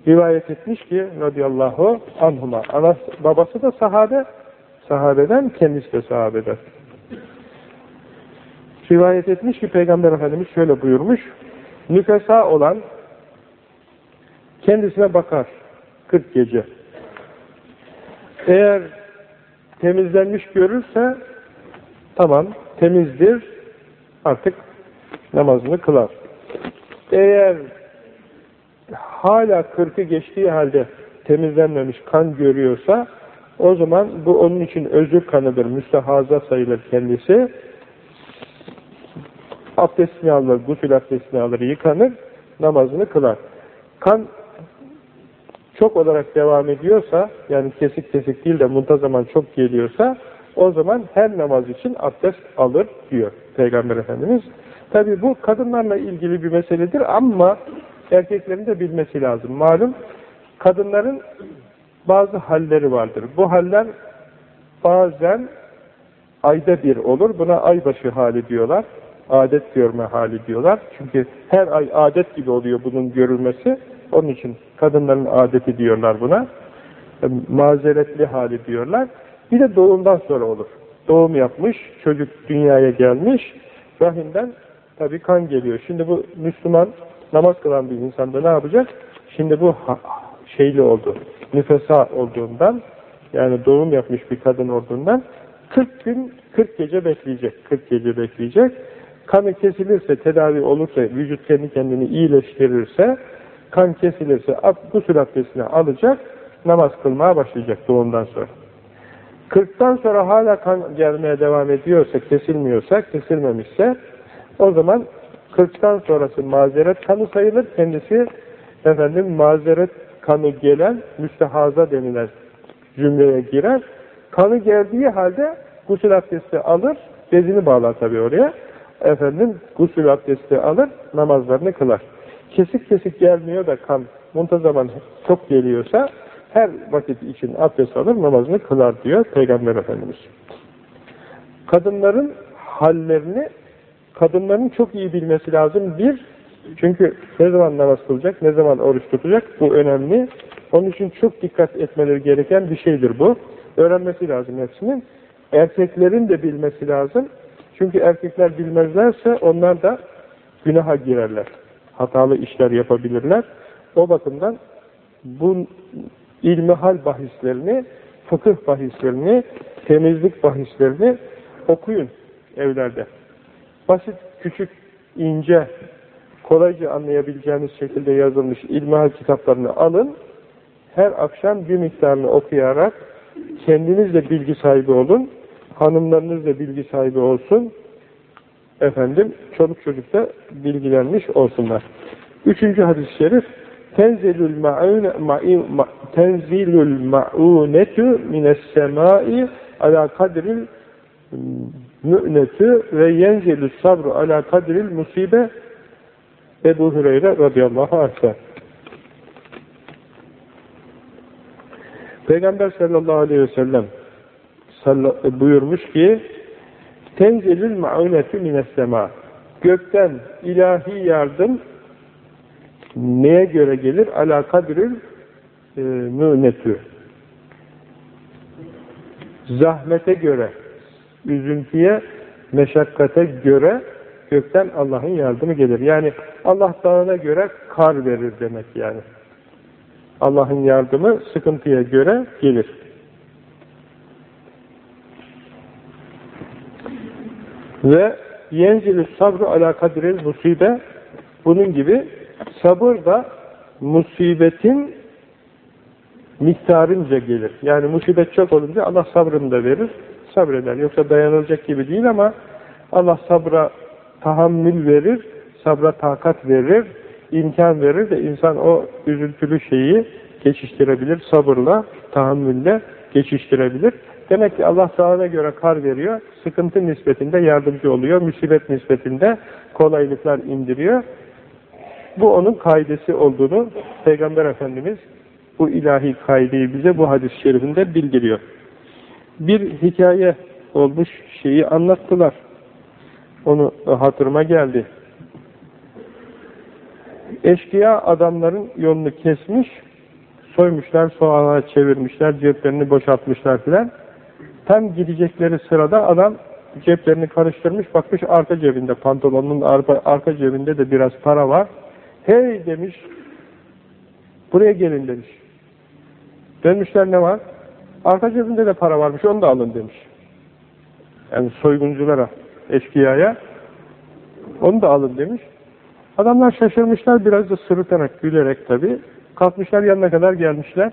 Rivayet etmiş ki radıyallahu anhuma. Anası, babası da sahabe, sahabeden, kendisi de sahabeden. Rivayet etmiş ki Peygamber Efendimiz şöyle buyurmuş. Nüfesa olan kendisine bakar 40 gece. Eğer temizlenmiş görürse tamam temizdir artık namazını kılar. Eğer hala kırkı geçtiği halde temizlenmemiş kan görüyorsa o zaman bu onun için özür kanıdır. Müstehaza sayılır kendisi. Abdestini alır, gusül abdestini alır, yıkanır, namazını kılar. Kan çok olarak devam ediyorsa, yani kesik kesik değil de muntazaman çok geliyorsa, o zaman her namaz için abdest alır diyor Peygamber Efendimiz. Tabi bu kadınlarla ilgili bir meseledir ama erkeklerin de bilmesi lazım. Malum kadınların bazı halleri vardır. Bu haller bazen ayda bir olur. Buna aybaşı hali diyorlar. Adet görme hali diyorlar. Çünkü her ay adet gibi oluyor bunun görülmesi. Onun için kadınların adeti diyorlar buna. E, mazeretli hali diyorlar. Bir de doğumdan sonra olur. Doğum yapmış, çocuk dünyaya gelmiş, rahimden tabii kan geliyor. Şimdi bu Müslüman, namaz kılan bir insanda ne yapacak? Şimdi bu şeyli oldu, nüfesa olduğundan, yani doğum yapmış bir kadın olduğundan 40 gün, 40 gece bekleyecek. 40 gece bekleyecek. Kanı kesilirse, tedavi olursa, vücut kendi kendini iyileştirirse, kan kesilirse gusül abdestini alacak, namaz kılmaya başlayacak doğumdan sonra. 40'tan sonra hala kan gelmeye devam ediyorsa, kesilmiyorsa, kesilmemişse o zaman 40'tan sonrası mazeret kanı sayılır. Kendisi efendim mazeret kanı gelen müstehaza denilen cümleye girer. Kanı geldiği halde gusül abdesti alır, bezini bağlar tabii oraya. Efendim gusül abdesti alır, namazlarını kılar. Kesik kesik gelmiyor da kan muntazaman çok geliyorsa her vakit için abdest alır, namazını kılar diyor Peygamber Efendimiz. Kadınların hallerini kadınların çok iyi bilmesi lazım. Bir, çünkü ne zaman namaz kılacak, ne zaman oruç tutacak bu önemli. Onun için çok dikkat etmeleri gereken bir şeydir bu. Öğrenmesi lazım hepsinin. Erkeklerin de bilmesi lazım. Çünkü erkekler bilmezlerse onlar da günaha girerler. Hatalı işler yapabilirler. O bakımdan bu ilmihal bahislerini, fıkıh bahislerini, temizlik bahislerini okuyun evlerde. Basit, küçük, ince, kolayca anlayabileceğiniz şekilde yazılmış ilmihal kitaplarını alın. Her akşam bir miktarını okuyarak kendiniz de bilgi sahibi olun. Hanımlarınız da bilgi sahibi olsun. Efendim, çoluk çocuk da bilgilenmiş olsunlar. Üçüncü hadis-i şerif tenzilül ma'un tenzilül ma'unetu mines semai ala kadril mü'netü ve yenzilü sabru ala kadril musibe Ebu Hüreyre radıyallahu anh'a. Peygamber sallallahu aleyhi ve sellem buyurmuş ki tenzilül ma'unetü mines sema gökten ilahi yardım neye göre gelir? Ala kadrül e, mü'netü zahmete göre üzüntüye, meşakkate göre gökten Allah'ın yardımı gelir. Yani Allah dağına göre kar verir demek yani. Allah'ın yardımı sıkıntıya göre gelir. Ve yenzilü sabru ala kadril musibe bunun gibi sabır da musibetin miktarınca gelir. Yani musibet çok olunca Allah sabrını da verir sabreder. Yoksa dayanılacak gibi değil ama Allah sabra tahammül verir, sabra takat verir, imkan verir de insan o üzüntülü şeyi geçiştirebilir, sabırla, tahammülle geçiştirebilir. Demek ki Allah sağına göre kar veriyor, sıkıntı nispetinde yardımcı oluyor, musibet nispetinde kolaylıklar indiriyor. Bu onun kaidesi olduğunu Peygamber Efendimiz bu ilahi kaideyi bize bu hadis-i şerifinde bildiriyor bir hikaye olmuş şeyi anlattılar. Onu hatırıma geldi. Eşkıya adamların yolunu kesmiş, soymuşlar, soğana çevirmişler, ceplerini boşaltmışlar filan. Tam gidecekleri sırada adam ceplerini karıştırmış, bakmış arka cebinde, pantolonun arka, arka cebinde de biraz para var. Hey demiş, buraya gelin demiş. Dönmüşler ne var? Arka cebinde de para varmış, onu da alın demiş. Yani soygunculara, eşkıyaya onu da alın demiş. Adamlar şaşırmışlar, biraz da sırıtarak, gülerek tabi. Kalkmışlar yanına kadar gelmişler.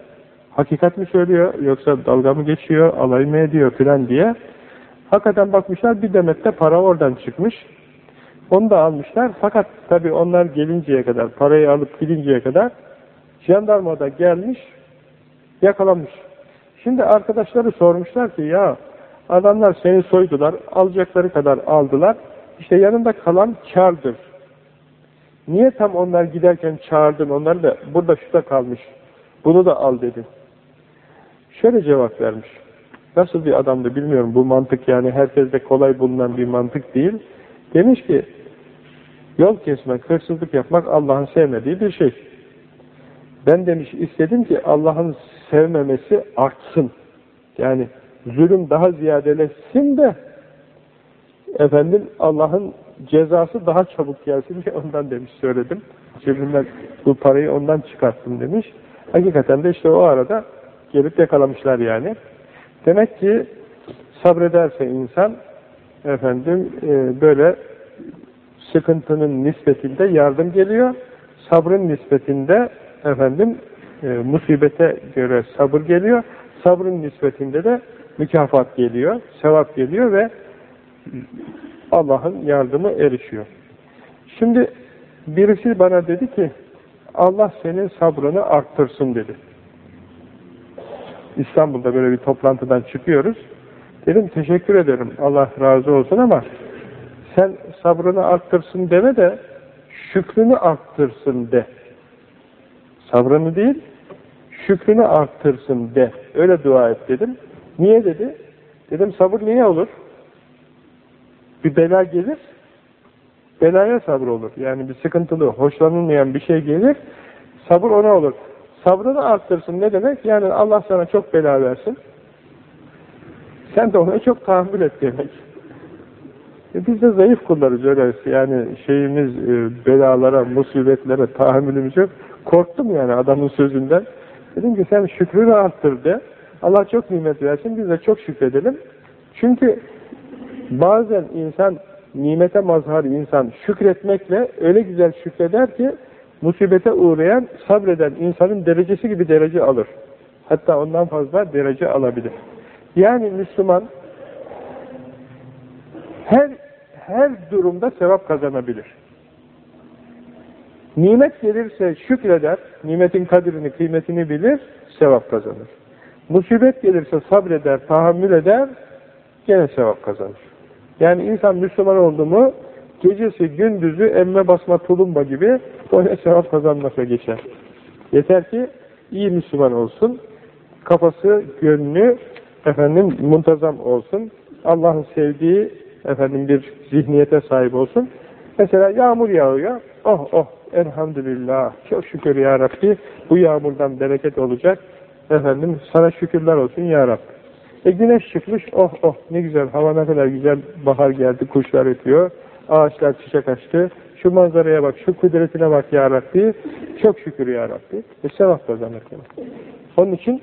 hakikat mi söylüyor yoksa dalga mı geçiyor, alay mı ediyor filan diye. Hakikaten bakmışlar bir demette para oradan çıkmış. Onu da almışlar. Fakat tabi onlar gelinceye kadar, parayı alıp gidinceye kadar jandarma da gelmiş, yakalamış. Şimdi arkadaşları sormuşlar ki ya adamlar seni soydular, alacakları kadar aldılar. İşte yanında kalan kardır. Niye tam onlar giderken çağırdın onları da burada şurada kalmış. Bunu da al dedin. Şöyle cevap vermiş. Nasıl bir adamdı bilmiyorum. Bu mantık yani herkeste kolay bulunan bir mantık değil. Demiş ki yol kesmek, hırsızlık yapmak Allah'ın sevmediği bir şey. Ben demiş istedim ki Allah'ın sevmemesi artsın. Yani zulüm daha ziyadeleşsin de efendim Allah'ın cezası daha çabuk gelsin diye ondan demiş söyledim. Cebimden bu parayı ondan çıkarttım demiş. Hakikaten de işte o arada gelip yakalamışlar yani. Demek ki sabrederse insan efendim e, böyle sıkıntının nispetinde yardım geliyor. Sabrın nispetinde efendim e, musibete göre sabır geliyor. Sabrın nispetinde de mükafat geliyor, sevap geliyor ve Allah'ın yardımı erişiyor. Şimdi birisi bana dedi ki Allah senin sabrını arttırsın dedi. İstanbul'da böyle bir toplantıdan çıkıyoruz. Dedim teşekkür ederim Allah razı olsun ama sen sabrını arttırsın deme de şükrünü arttırsın de. Sabrını değil, şükrünü arttırsın de. Öyle dua et dedim. Niye dedi? Dedim sabır niye olur? Bir bela gelir, belaya sabır olur. Yani bir sıkıntılı, hoşlanılmayan bir şey gelir, sabır ona olur. Sabrını arttırsın ne demek? Yani Allah sana çok bela versin. Sen de ona çok tahammül et demek. E biz de zayıf kullarız öyle. Yani şeyimiz e, belalara, musibetlere tahammülümüz yok. Korktum yani adamın sözünden. Dedim ki sen şükrünü arttır de. Allah çok nimet versin. Biz de çok şükredelim. Çünkü bazen insan nimete mazhar insan şükretmekle öyle güzel şükreder ki musibete uğrayan, sabreden insanın derecesi gibi derece alır. Hatta ondan fazla derece alabilir. Yani Müslüman her her durumda sevap kazanabilir. Nimet gelirse şükreder, nimetin kadrini, kıymetini bilir, sevap kazanır. Musibet gelirse sabreder, tahammül eder, gene sevap kazanır. Yani insan Müslüman oldu mu, gecesi gündüzü emme basma tulumba gibi öyle sevap kazanmasa geçer. Yeter ki iyi Müslüman olsun, kafası, gönlü efendim muntazam olsun, Allah'ın sevdiği efendim bir zihniyete sahip olsun. Mesela yağmur yağıyor, oh oh elhamdülillah, çok şükür ya Rabbi, bu yağmurdan bereket olacak, efendim sana şükürler olsun ya Rabbi. E güneş çıkmış, oh oh ne güzel, hava ne kadar güzel, bahar geldi, kuşlar ötüyor, ağaçlar çiçek açtı, şu manzaraya bak, şu kudretine bak ya Rabbi, çok şükür ya Rabbi, e sevap kazanır. Onun için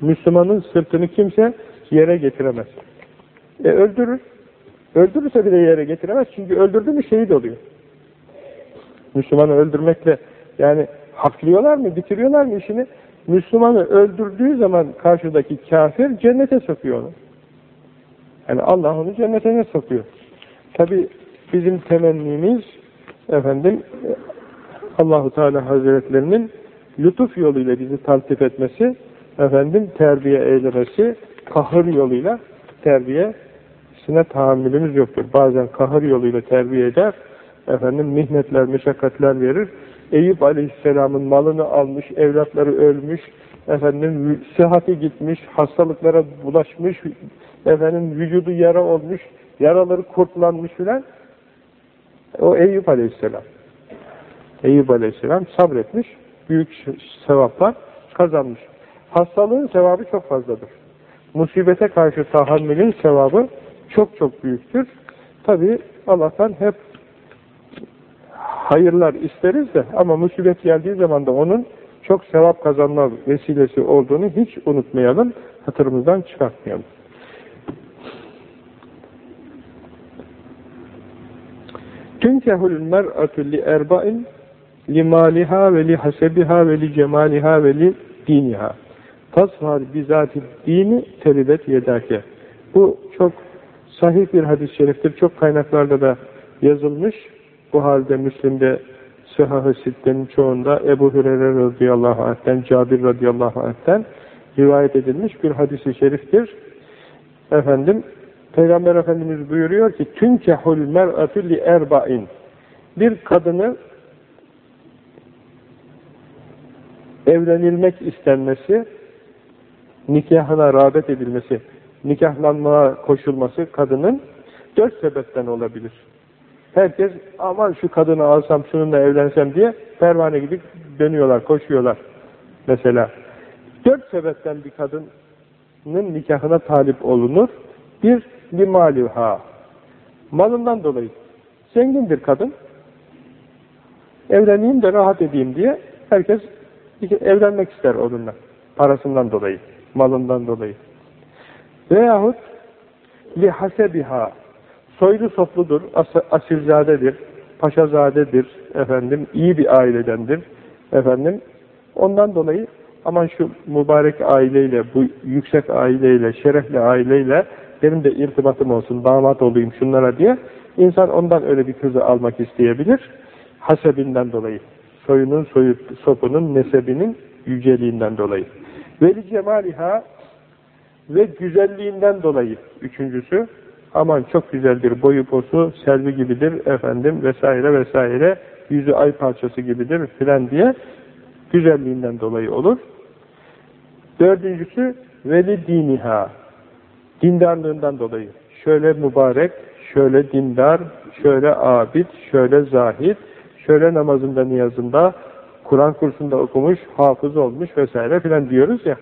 Müslümanın sırtını kimse yere getiremez. E öldürür. Öldürürse bile yere getiremez çünkü öldürdü mü şehit oluyor. Müslümanı öldürmekle yani haklıyorlar mı, bitiriyorlar mı işini? Müslümanı öldürdüğü zaman karşıdaki kafir cennete sokuyor onu. Yani Allah onu cennetine sokuyor. Tabi bizim temennimiz efendim Allahu Teala Hazretlerinin lütuf yoluyla bizi taltif etmesi, efendim terbiye eylemesi, kahır yoluyla terbiyesine tahammülümüz yoktur. Bazen kahır yoluyla terbiye eder, efendim mihnetler, meşakkatler verir. Eyüp Aleyhisselam'ın malını almış, evlatları ölmüş, efendim sıhhati gitmiş, hastalıklara bulaşmış, efendim vücudu yara olmuş, yaraları kurtlanmış filan. O Eyüp Aleyhisselam. Eyüp Aleyhisselam sabretmiş, büyük sevaplar kazanmış. Hastalığın sevabı çok fazladır. Musibete karşı tahammülün sevabı çok çok büyüktür. Tabi Allah'tan hep hayırlar isteriz de ama musibet geldiği zaman da onun çok sevap kazanma vesilesi olduğunu hiç unutmayalım, hatırımızdan çıkartmayalım. Tünkehul mer'atu li erba'in li maliha ve li hasebiha ve li cemaliha ve li diniha. Fashar bizati dini teribet yedake. Bu çok sahih bir hadis-i şeriftir. Çok kaynaklarda da yazılmış. Bu halde Müslim'de Sıhhah-ı Sitte'nin çoğunda Ebu Hürer'e radıyallahu anh'ten, Cabir radıyallahu anh'ten rivayet edilmiş bir hadis-i şeriftir. Efendim, Peygamber Efendimiz buyuruyor ki tünkehul mer'atü li erba'in bir kadını evlenilmek istenmesi nikahına rağbet edilmesi nikahlanmaya koşulması kadının dört sebepten olabilir. Herkes aman şu kadını alsam şununla evlensem diye pervane gidip dönüyorlar, koşuyorlar. Mesela dört sebepten bir kadının nikahına talip olunur. Bir, limaliha. Malından dolayı. Zengindir kadın. Evleneyim de rahat edeyim diye herkes evlenmek ister onunla. Parasından dolayı, malından dolayı. Veyahut lihasebiha soylu sofludur, as asilzadedir, paşazadedir, efendim, iyi bir ailedendir, efendim. Ondan dolayı aman şu mübarek aileyle, bu yüksek aileyle, şerefli aileyle benim de irtibatım olsun, damat olayım şunlara diye insan ondan öyle bir kızı almak isteyebilir. Hasebinden dolayı. Soyunun, soyu, sopunun, nesebinin yüceliğinden dolayı. Veli cemaliha ve güzelliğinden dolayı. Üçüncüsü, aman çok güzeldir, boyu posu, selvi gibidir, efendim vesaire vesaire, yüzü ay parçası gibidir filan diye güzelliğinden dolayı olur. Dördüncüsü, veli diniha, dindarlığından dolayı. Şöyle mübarek, şöyle dindar, şöyle abid, şöyle zahid, şöyle namazında, niyazında, Kur'an kursunda okumuş, hafız olmuş vesaire filan diyoruz ya.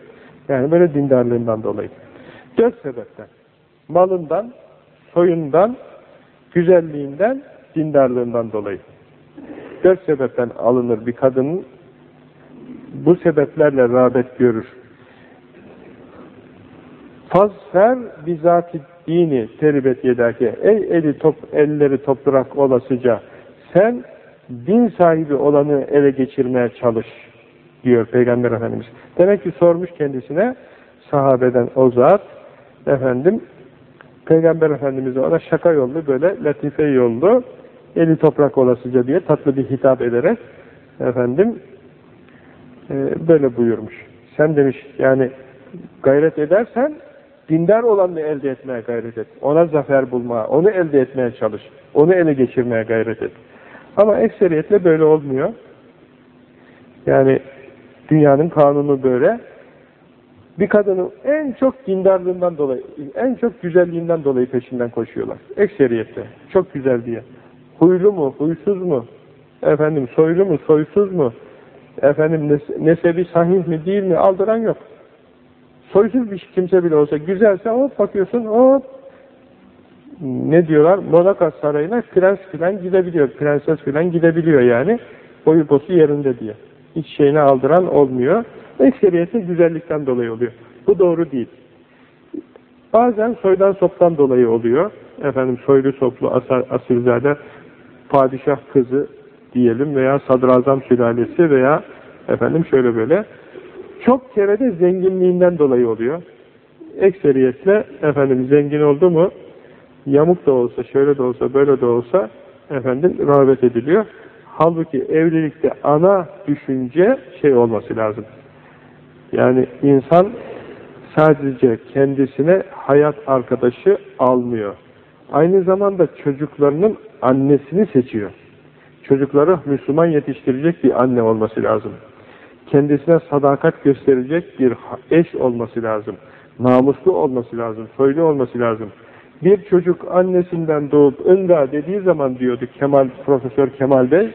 Yani böyle dindarlığından dolayı. Dört sebepten. Malından, soyundan, güzelliğinden, dindarlığından dolayı. Dört sebepten alınır bir kadının bu sebeplerle rağbet görür. Fazfer bizati dini teribet yedake. Ey eli top, elleri toprak olasıca sen din sahibi olanı ele geçirmeye çalış diyor Peygamber Efendimiz. Demek ki sormuş kendisine sahabeden o zat efendim Peygamber Efendimiz ona şaka yollu böyle latife yollu eli toprak olasıca diye tatlı bir hitap ederek efendim e, böyle buyurmuş. Sen demiş yani gayret edersen dindar olanını elde etmeye gayret et. Ona zafer bulma, onu elde etmeye çalış. Onu ele geçirmeye gayret et. Ama ekseriyetle böyle olmuyor. Yani dünyanın kanunu böyle. Bir kadının en çok dindarlığından dolayı, en çok güzelliğinden dolayı peşinden koşuyorlar. Ekseriyette. Çok güzel diye. Huylu mu, huysuz mu? Efendim soylu mu, soysuz mu? Efendim nesebi sahih mi, değil mi? Aldıran yok. Soysuz bir kimse bile olsa, güzelse hop bakıyorsun, hop ne diyorlar? Monaco sarayına prens filan gidebiliyor, prenses filan gidebiliyor yani. Boyu posu yerinde diye. Hiç şeyine aldıran olmuyor. Ekseriyeti güzellikten dolayı oluyor. Bu doğru değil. Bazen soydan soptan dolayı oluyor. Efendim soylu soplu asar, asilzade padişah kızı diyelim veya sadrazam sülalesi veya efendim şöyle böyle. Çok kere de zenginliğinden dolayı oluyor. Ekseriyetle efendim zengin oldu mu yamuk da olsa, şöyle de olsa, böyle de olsa efendim rağbet ediliyor. Halbuki evlilikte ana düşünce şey olması lazım. Yani insan sadece kendisine hayat arkadaşı almıyor. Aynı zamanda çocuklarının annesini seçiyor. Çocukları Müslüman yetiştirecek bir anne olması lazım. Kendisine sadakat gösterecek bir eş olması lazım. Namuslu olması lazım, soylu olması lazım. Bir çocuk annesinden doğup ınga dediği zaman diyordu Kemal Profesör Kemal Bey,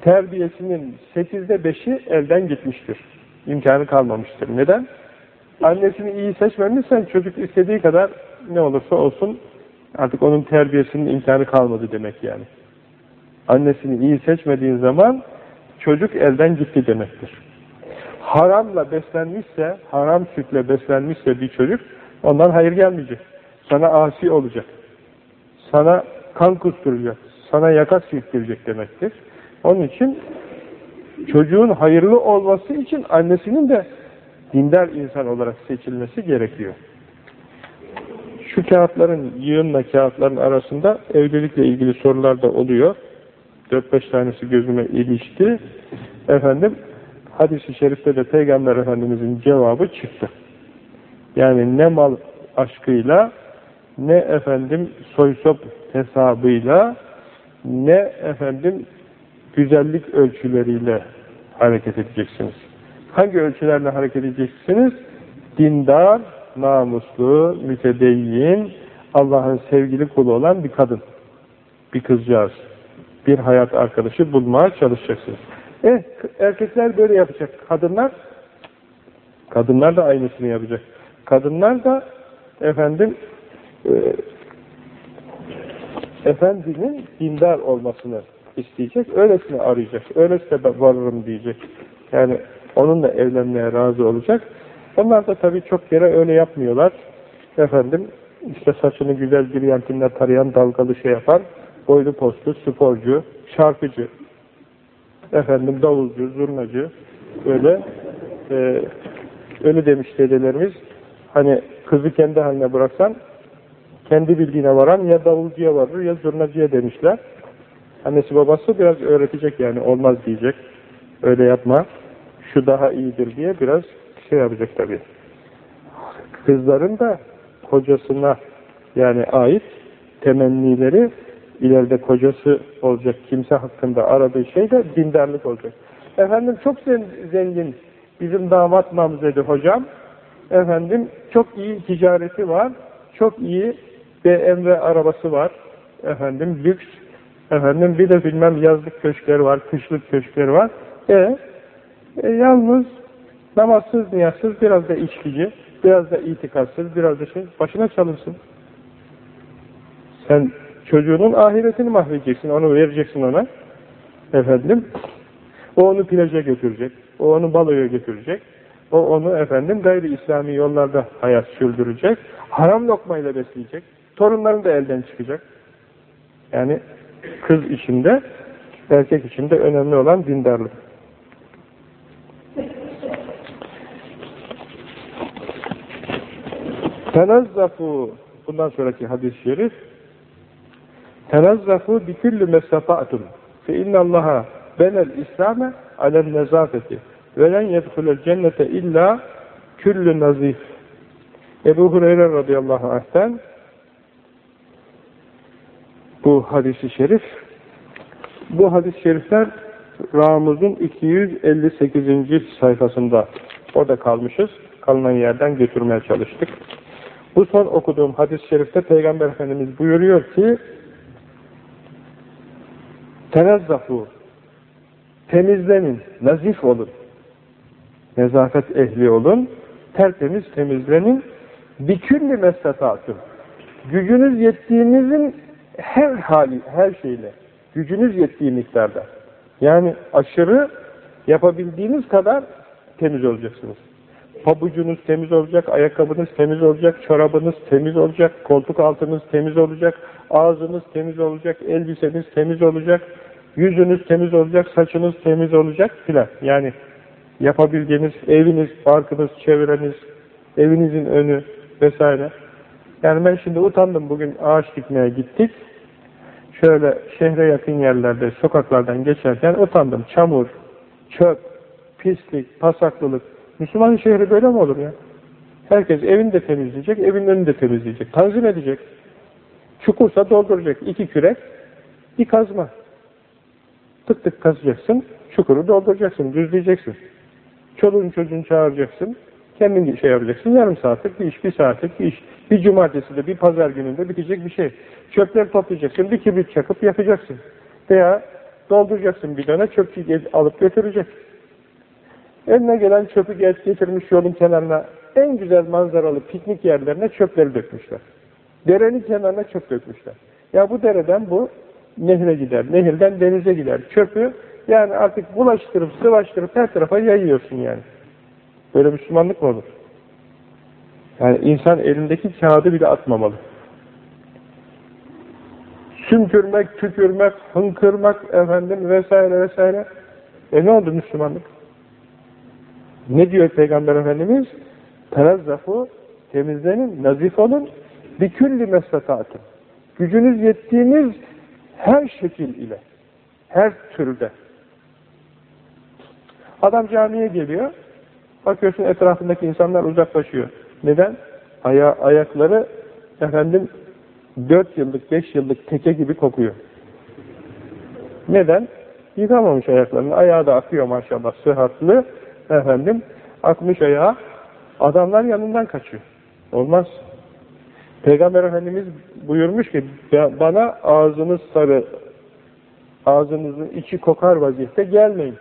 terbiyesinin sekizde beşi elden gitmiştir. İmkanı kalmamıştır. Neden? Annesini iyi seçmemişsen çocuk istediği kadar ne olursa olsun artık onun terbiyesinin imkanı kalmadı demek yani. Annesini iyi seçmediğin zaman çocuk elden gitti demektir. Haramla beslenmişse, haram sütle beslenmişse bir çocuk ondan hayır gelmeyecek. Sana asi olacak. Sana kan kusturacak. Sana yaka silktirecek demektir. Onun için çocuğun hayırlı olması için annesinin de dindar insan olarak seçilmesi gerekiyor. Şu kağıtların, yığınla kağıtların arasında evlilikle ilgili sorular da oluyor. 4-5 tanesi gözüme ilişti. Efendim, hadis-i şerifte de Peygamber Efendimizin cevabı çıktı. Yani ne mal aşkıyla, ne efendim soysop hesabıyla, ne efendim güzellik ölçüleriyle hareket edeceksiniz. Hangi ölçülerle hareket edeceksiniz? Dindar, namuslu, mütedeyyin, Allah'ın sevgili kulu olan bir kadın, bir kızcağız, bir hayat arkadaşı bulmaya çalışacaksınız. Eh, erkekler böyle yapacak. Kadınlar, kadınlar da aynısını yapacak. Kadınlar da efendim e, efendinin dindar olmasını isteyecek, öylesine arayacak, öylesine varırım diyecek. Yani onunla evlenmeye razı olacak. Onlar da tabii çok yere öyle yapmıyorlar. Efendim, işte saçını güzel bir yantinle tarayan dalgalı şey yapan, boylu postlu, sporcu, şarkıcı, efendim davulcu, zurnacı, öyle e, öyle demiş dedelerimiz. Hani kızı kendi haline bıraksan, kendi bildiğine varan ya davulcuya varır ya zurnacıya demişler. Annesi babası biraz öğretecek yani olmaz diyecek. Öyle yapma. Şu daha iyidir diye biraz şey yapacak tabii. Kızların da kocasına yani ait temennileri ileride kocası olacak kimse hakkında aradığı şey de dindarlık olacak. Efendim çok zengin bizim damat namzedi hocam. Efendim çok iyi ticareti var. Çok iyi BMW arabası var. Efendim lüks. Efendim bir de bilmem yazlık köşkleri var, kışlık köşkleri var. E, e yalnız namazsız, niyazsız, biraz da içkici, biraz da itikatsız, biraz da şey, başına çalışsın. Sen çocuğunun ahiretini mahvedeceksin, onu vereceksin ona. Efendim, o onu plaja götürecek, o onu baloya götürecek, o onu efendim gayri İslami yollarda hayat sürdürecek, haram lokmayla besleyecek, torunların da elden çıkacak. Yani kız içinde, erkek içinde önemli olan dindarlık. Tenazzafu bundan sonraki hadis-i şerif Tenazzafu biküllü mestata'tum fe innallaha benel İslame alel nezafeti ve len yedhulel cennete illa küllü nazif Ebu Hureyre radıyallahu anh'ten bu hadisi şerif bu hadis-i şerifler Ramuz'un 258. sayfasında orada kalmışız. Kalınan yerden götürmeye çalıştık. Bu son okuduğum hadis-i şerifte Peygamber Efendimiz buyuruyor ki tenazzafu temizlenin, nazif olun. Nezafet ehli olun, tertemiz temizlenin. Bikülli mestatatın. Gücünüz yettiğinizin her hali, her şeyle. Gücünüz yettiği miktarda. Yani aşırı yapabildiğiniz kadar temiz olacaksınız. Pabucunuz temiz olacak, ayakkabınız temiz olacak, çorabınız temiz olacak, koltuk altınız temiz olacak, ağzınız temiz olacak, elbiseniz temiz olacak, yüzünüz temiz olacak, saçınız temiz olacak filan. Yani yapabildiğiniz eviniz, parkınız, çevreniz, evinizin önü vesaire. Yani ben şimdi utandım bugün ağaç dikmeye gittik. Şöyle şehre yakın yerlerde, sokaklardan geçerken utandım. Çamur, çöp, pislik, pasaklılık, Müslüman şehri böyle mi olur ya? Herkes evini de temizleyecek, evin önünü de temizleyecek, tanzim edecek. Çukursa dolduracak. iki kürek, bir kazma. Tık tık kazacaksın, çukuru dolduracaksın, düzleyeceksin. Çoluğun çocuğunu çağıracaksın, kendin şey yapacaksın, yarım saatlik bir iş, bir saatlik bir iş. Bir cumartesi de, bir pazar gününde bitecek bir şey. Çöpleri toplayacaksın, bir kibrit çakıp yapacaksın. Veya dolduracaksın bir döne, çöpçü alıp götürecek. Eline gelen çöpü getirmiş yolun kenarına, en güzel manzaralı piknik yerlerine çöpleri dökmüşler. Derenin kenarına çöp dökmüşler. Ya bu dereden bu nehre gider, nehirden denize gider. Çöpü yani artık bulaştırıp, sıvaştırıp her tarafa yayıyorsun yani. Böyle Müslümanlık mı olur? Yani insan elindeki kağıdı bile atmamalı. Sümkürmek, tükürmek, hınkırmak efendim vesaire vesaire. E ne oldu Müslümanlık? Ne diyor Peygamber Efendimiz? Terazzafu, temizlenin, nazif olun, bir külli mesletatın. Gücünüz yettiğiniz her şekil ile, her türde. Adam camiye geliyor, bakıyorsun etrafındaki insanlar uzaklaşıyor. Neden? Aya ayakları efendim dört yıllık, beş yıllık teke gibi kokuyor. Neden? Yıkamamış ayaklarını. Ayağı da akıyor maşallah, sıhhatlı. Efendim, akmış ayağı. Adamlar yanından kaçıyor. Olmaz. Peygamber Efendimiz buyurmuş ki, bana ağzınız sarı, ağzınızın içi kokar vaziyette gelmeyin.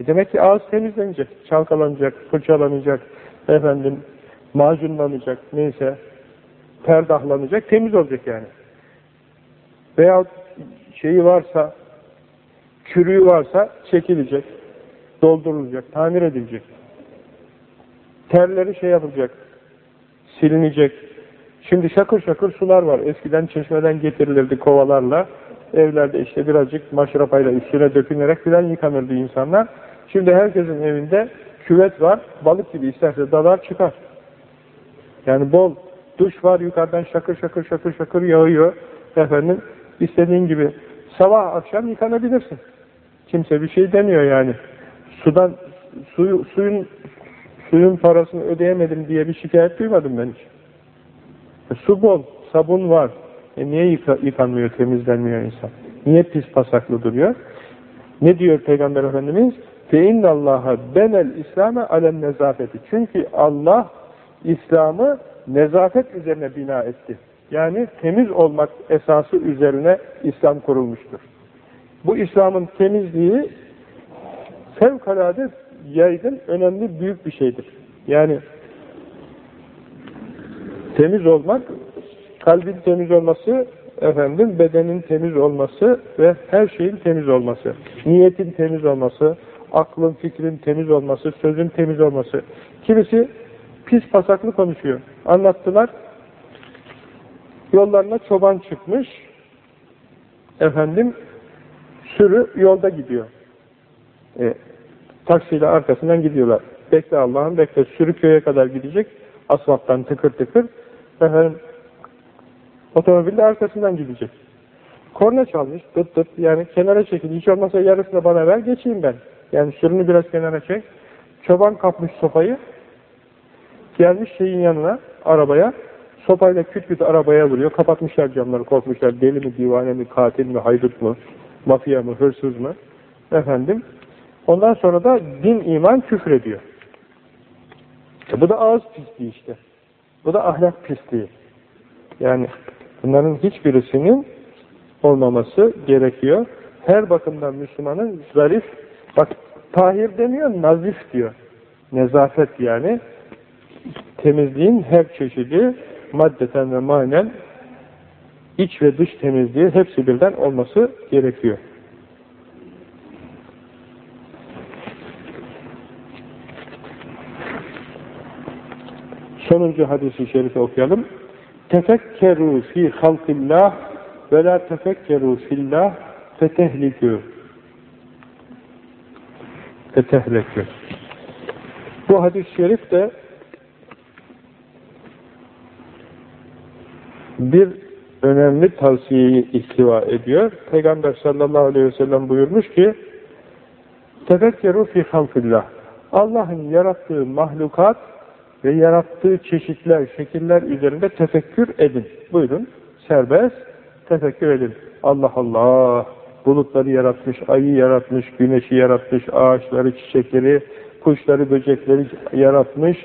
E demek ki ağız temizlenecek, çalkalanacak, fırçalanacak, efendim, macunlanacak, neyse, perdahlanacak, temiz olacak yani. Veya şeyi varsa, çürüğü varsa çekilecek, doldurulacak, tamir edilecek. Terleri şey yapılacak, silinecek. Şimdi şakır şakır sular var. Eskiden çeşmeden getirilirdi kovalarla. Evlerde işte birazcık maşrapayla üstüne dökülerek filan yıkanırdı insanlar. Şimdi herkesin evinde küvet var. Balık gibi isterse dalar çıkar. Yani bol duş var yukarıdan şakır şakır şakır şakır yağıyor. Efendim istediğin gibi sabah akşam yıkanabilirsin. Kimse bir şey demiyor yani. Sudan suyu, suyun suyun parasını ödeyemedim diye bir şikayet duymadım ben hiç. E, su bol, sabun var. E niye yıka, yıkanmıyor, temizlenmiyor insan? Niye pis pasaklı duruyor? Ne diyor Peygamber Efendimiz? فَاِنَّ اللّٰهَ بَنَ الْاِسْلَامَ عَلَى nezafeti. Çünkü Allah İslam'ı nezafet üzerine bina etti. Yani temiz olmak esası üzerine İslam kurulmuştur. Bu İslam'ın temizliği fevkalade yaygın, önemli, büyük bir şeydir. Yani temiz olmak, kalbin temiz olması, efendim bedenin temiz olması ve her şeyin temiz olması, niyetin temiz olması, aklın, fikrin temiz olması, sözün temiz olması. Kimisi pis pasaklı konuşuyor. Anlattılar. Yollarına çoban çıkmış. Efendim sürü yolda gidiyor. E, taksiyle arkasından gidiyorlar. Bekle Allah'ım bekle. Sürü köye kadar gidecek. Asfalttan tıkır tıkır. Efendim otomobil arkasından gidecek. Korna çalmış. Dıt dıt. Yani kenara çekil. Hiç olmazsa yarısını bana ver. Geçeyim ben. Yani sürünü biraz kenara çek. Çoban kapmış sopayı. Gelmiş şeyin yanına, arabaya. Sopayla küt küt arabaya vuruyor. Kapatmışlar camları, korkmuşlar. Deli mi, divane mi, katil mi, haydut mu, mafya mı, hırsız mı? Efendim. Ondan sonra da din, iman küfür ediyor. E bu da ağız pisliği işte. Bu da ahlak pisliği. Yani bunların hiçbirisinin olmaması gerekiyor. Her bakımdan Müslümanın zarif, bak tahir demiyor, nazif diyor. Nezafet yani. Temizliğin her çeşidi maddeten ve manen iç ve dış temizliği hepsi birden olması gerekiyor. Sonuncu hadisi şerifi okuyalım. Tefekkeru fi halkillah ve la tefekkeru fillah fetehlikü fetehlekü Bu hadis-i şerif de bir önemli tavsiyeyi ihtiva ediyor. Peygamber sallallahu aleyhi ve sellem buyurmuş ki tefekkeru fi halkillah Allah'ın yarattığı mahlukat ve yarattığı çeşitler, şekiller üzerinde tefekkür edin. Buyurun, serbest tefekkür edin. Allah Allah, bulutları yaratmış, ayı yaratmış, güneşi yaratmış, ağaçları, çiçekleri, kuşları, böcekleri yaratmış,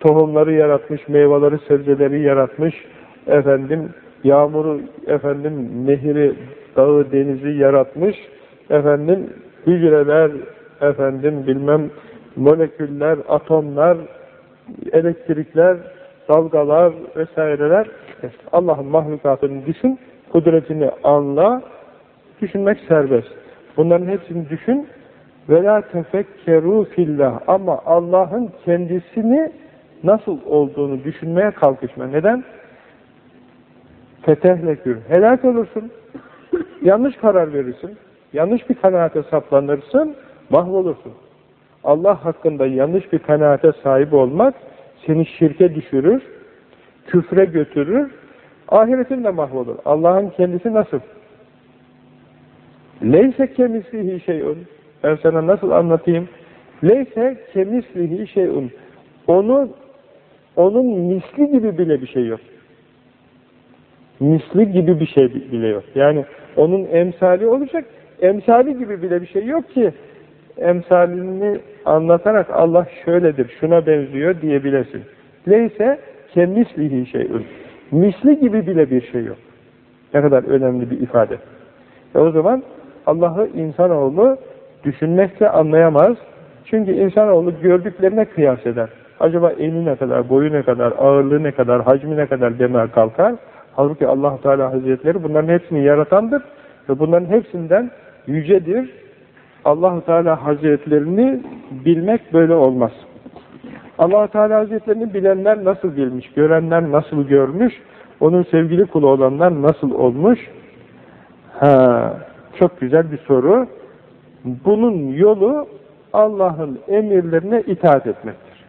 tohumları yaratmış, meyveleri, sebzeleri yaratmış, efendim yağmuru, efendim nehri, dağı, denizi yaratmış, efendim hücreler, efendim bilmem moleküller, atomlar, elektrikler, dalgalar vesaireler Allah'ın mahlukatını düşün, kudretini anla, düşünmek serbest. Bunların hepsini düşün ve la tefekkeru fillah ama Allah'ın kendisini nasıl olduğunu düşünmeye kalkışma. Neden? Fetehlekür. Helak olursun. Yanlış karar verirsin. Yanlış bir kanaate saplanırsın. Mahvolursun. Allah hakkında yanlış bir kanaate sahip olmak seni şirke düşürür, küfre götürür, ahiretin de mahvolur. Allah'ın kendisi nasıl? Leyse kemislihi şeyun. Ben sana nasıl anlatayım? Leyse kemislihi şeyun. Onu, onun misli gibi bile bir şey yok. Misli gibi bir şey bile yok. Yani onun emsali olacak, emsali gibi bile bir şey yok ki emsalini anlatarak Allah şöyledir, şuna benziyor diyebilesin. Neyse kemislihi şeyün. Misli gibi bile bir şey yok. Ne kadar önemli bir ifade. E o zaman Allah'ı insanoğlu düşünmekle anlayamaz. Çünkü insanoğlu gördüklerine kıyas eder. Acaba eni ne kadar, boyu ne kadar, ağırlığı ne kadar, hacmi ne kadar demeye kalkar. Halbuki allah Teala Hazretleri bunların hepsini yaratandır ve bunların hepsinden yücedir. Allah Teala Hazretlerini bilmek böyle olmaz. allah Teala Hazretlerini bilenler nasıl bilmiş, görenler nasıl görmüş, onun sevgili kulu olanlar nasıl olmuş? Ha, çok güzel bir soru. Bunun yolu Allah'ın emirlerine itaat etmektir.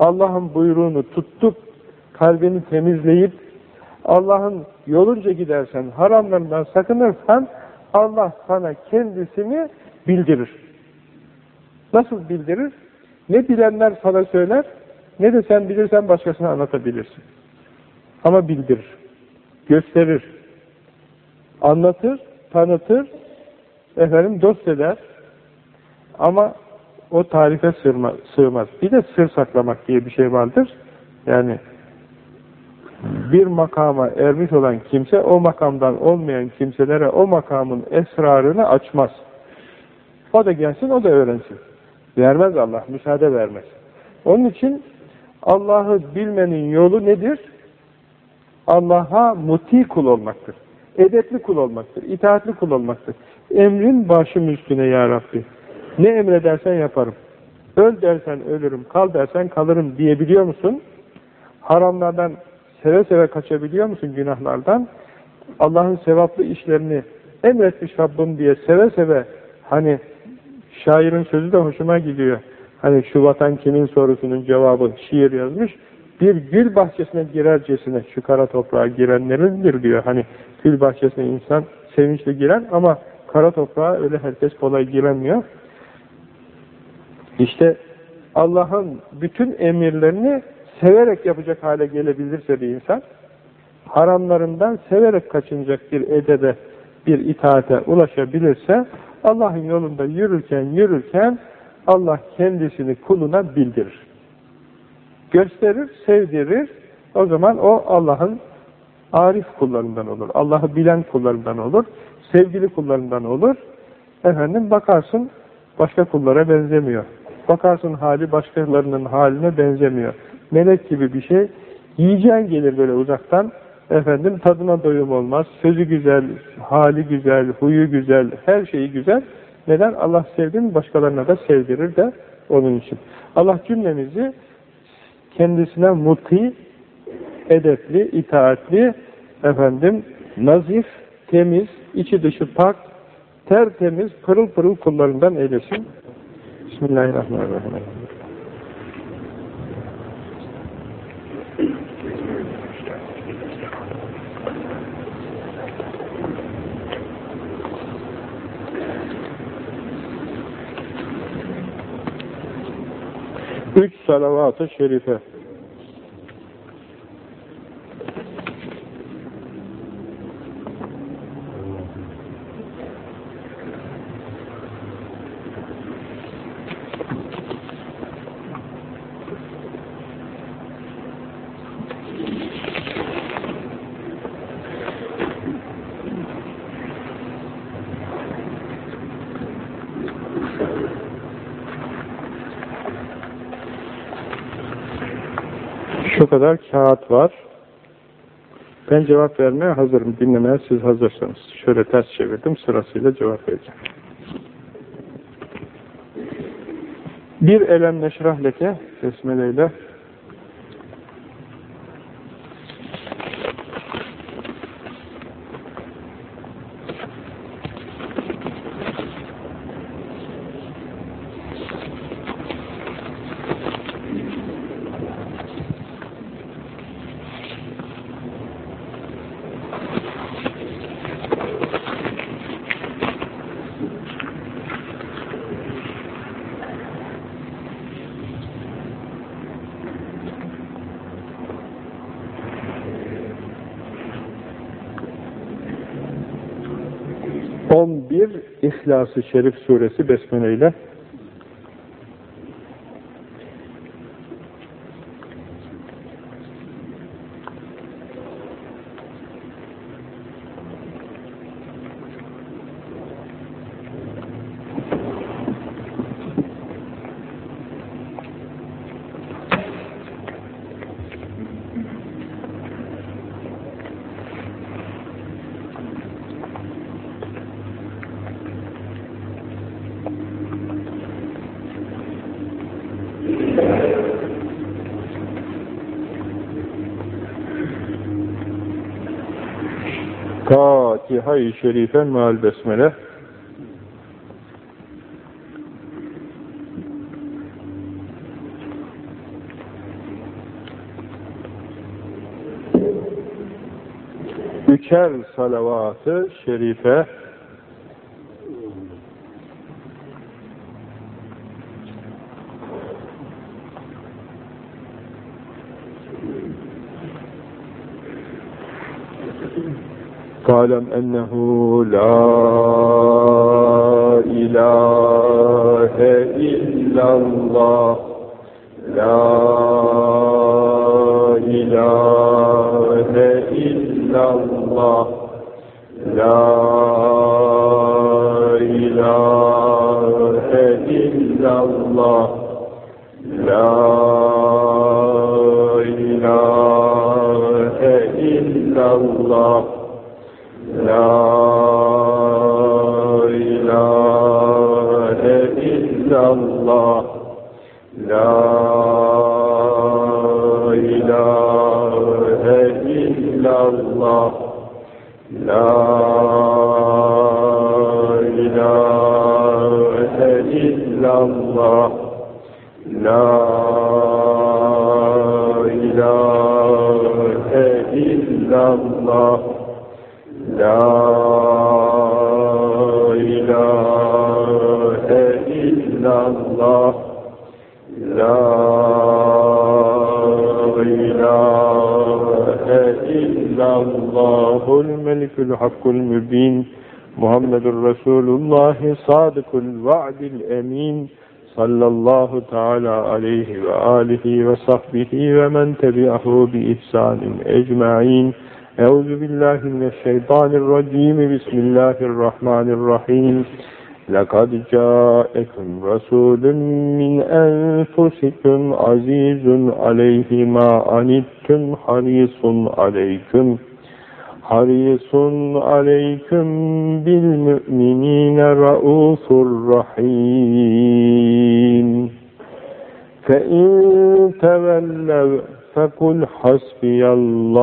Allah'ın buyruğunu tutup kalbini temizleyip Allah'ın yolunca gidersen, haramlarından sakınırsan Allah sana kendisini bildirir. Nasıl bildirir? Ne bilenler sana söyler, ne de sen bilirsen başkasına anlatabilirsin. Ama bildirir, gösterir, anlatır, tanıtır, efendim dost eder. Ama o tarife sığma, sığmaz. Bir de sır saklamak diye bir şey vardır. Yani bir makama ermiş olan kimse o makamdan olmayan kimselere o makamın esrarını açmaz. O da gelsin, o da öğrensin. Vermez Allah, müsaade vermez. Onun için Allah'ı bilmenin yolu nedir? Allah'a muti kul olmaktır. Edepli kul olmaktır. itaatli kul olmaktır. Emrin başım üstüne ya Rabbi. Ne emredersen yaparım. Öl dersen ölürüm, kal dersen kalırım diyebiliyor musun? Haramlardan seve seve kaçabiliyor musun günahlardan? Allah'ın sevaplı işlerini emretmiş Rabbim diye seve seve hani şairin sözü de hoşuma gidiyor. Hani şu vatan kimin sorusunun cevabı şiir yazmış. Bir gül bahçesine girercesine şu kara toprağa girenlerindir diyor. Hani gül bahçesine insan sevinçli giren ama kara toprağa öyle herkes kolay giremiyor. İşte Allah'ın bütün emirlerini severek yapacak hale gelebilirse bir insan, haramlarından severek kaçınacak bir edebe, bir itaate ulaşabilirse, Allah'ın yolunda yürürken yürürken Allah kendisini kuluna bildirir. Gösterir, sevdirir. O zaman o Allah'ın arif kullarından olur. Allah'ı bilen kullarından olur. Sevgili kullarından olur. Efendim bakarsın başka kullara benzemiyor. Bakarsın hali başkalarının haline benzemiyor. Melek gibi bir şey. Yiyeceğin gelir böyle uzaktan. Efendim tadına doyum olmaz. Sözü güzel, hali güzel, huyu güzel, her şeyi güzel. Neden? Allah sevdi mi başkalarına da sevdirir de onun için. Allah cümlemizi kendisine muti, edepli, itaatli, efendim nazif, temiz, içi dışı pak, tertemiz, pırıl pırıl kullarından eylesin. Bismillahirrahmanirrahim. Üç salavat-ı şerife. Şu kadar kağıt var. Ben cevap vermeye hazırım. Dinlemeye siz hazırsanız. Şöyle ters çevirdim. Sırasıyla cevap vereceğim. Bir elem neşrah leke besmeleyle İhlas-ı Şerif suresi Besmele ile Fatiha-i Şerife meal besmele. Üçer salavatı şerife فاعلم أنه لا إله إلا الله. لا الملك الحق المبين محمد رسول الله صادق الوعد الأمين صلى الله تعالى عليه وآله وصحبه ومن تبعه بإحسان أجمعين أعوذ بالله من الشيطان الرجيم بسم الله الرحمن الرحيم لقد جاءكم رسول من أنفسكم عزيز عليه ما عنتم حريص عليكم Harisun aleyküm bil müminine raufur rahim. Fe in tevellev fekul hasbiyallah.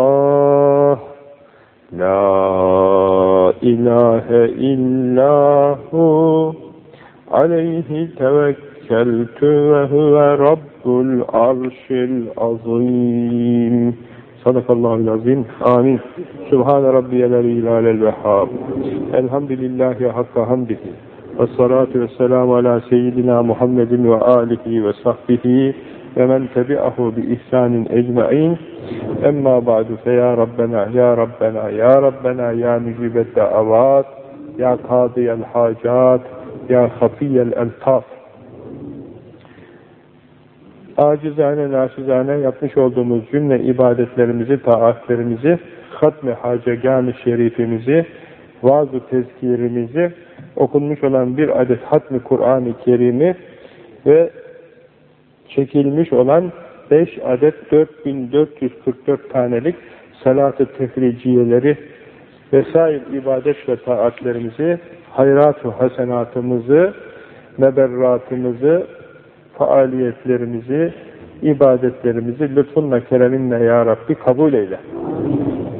La ilahe illahu. Aleyhi tevekkeltü ve huve rabbul arşil azim. Sadakallahu azim. Amin. Subhan rabbiyel ilal vehhab. Elhamdülillahi hakka hamdihi. Ve salatu ve selamu ala seyyidina Muhammedin ve alihi ve sahbihi ve men tebi'ahu bi ihsanin ecma'in. Emma ba'du fe ya Rabbena, ya Rabbena, ya Rabbena, ya mücibet davat, ya kadiyel hacat, ya hafiyel eltaf acizane, naçizane yapmış olduğumuz cümle ibadetlerimizi, taatlerimizi, hatm-ı hacegan-ı şerifimizi, vaaz-ı tezkirimizi, okunmuş olan bir adet hatm-ı Kur'an-ı Kerim'i ve çekilmiş olan 5 adet 4444 tanelik salat-ı tefriciyeleri vesaire ibadet ve taatlerimizi, hayrat-ı hasenatımızı, meberratımızı, faaliyetlerimizi, ibadetlerimizi lütfunla, kereminle ya Rabbi kabul eyle.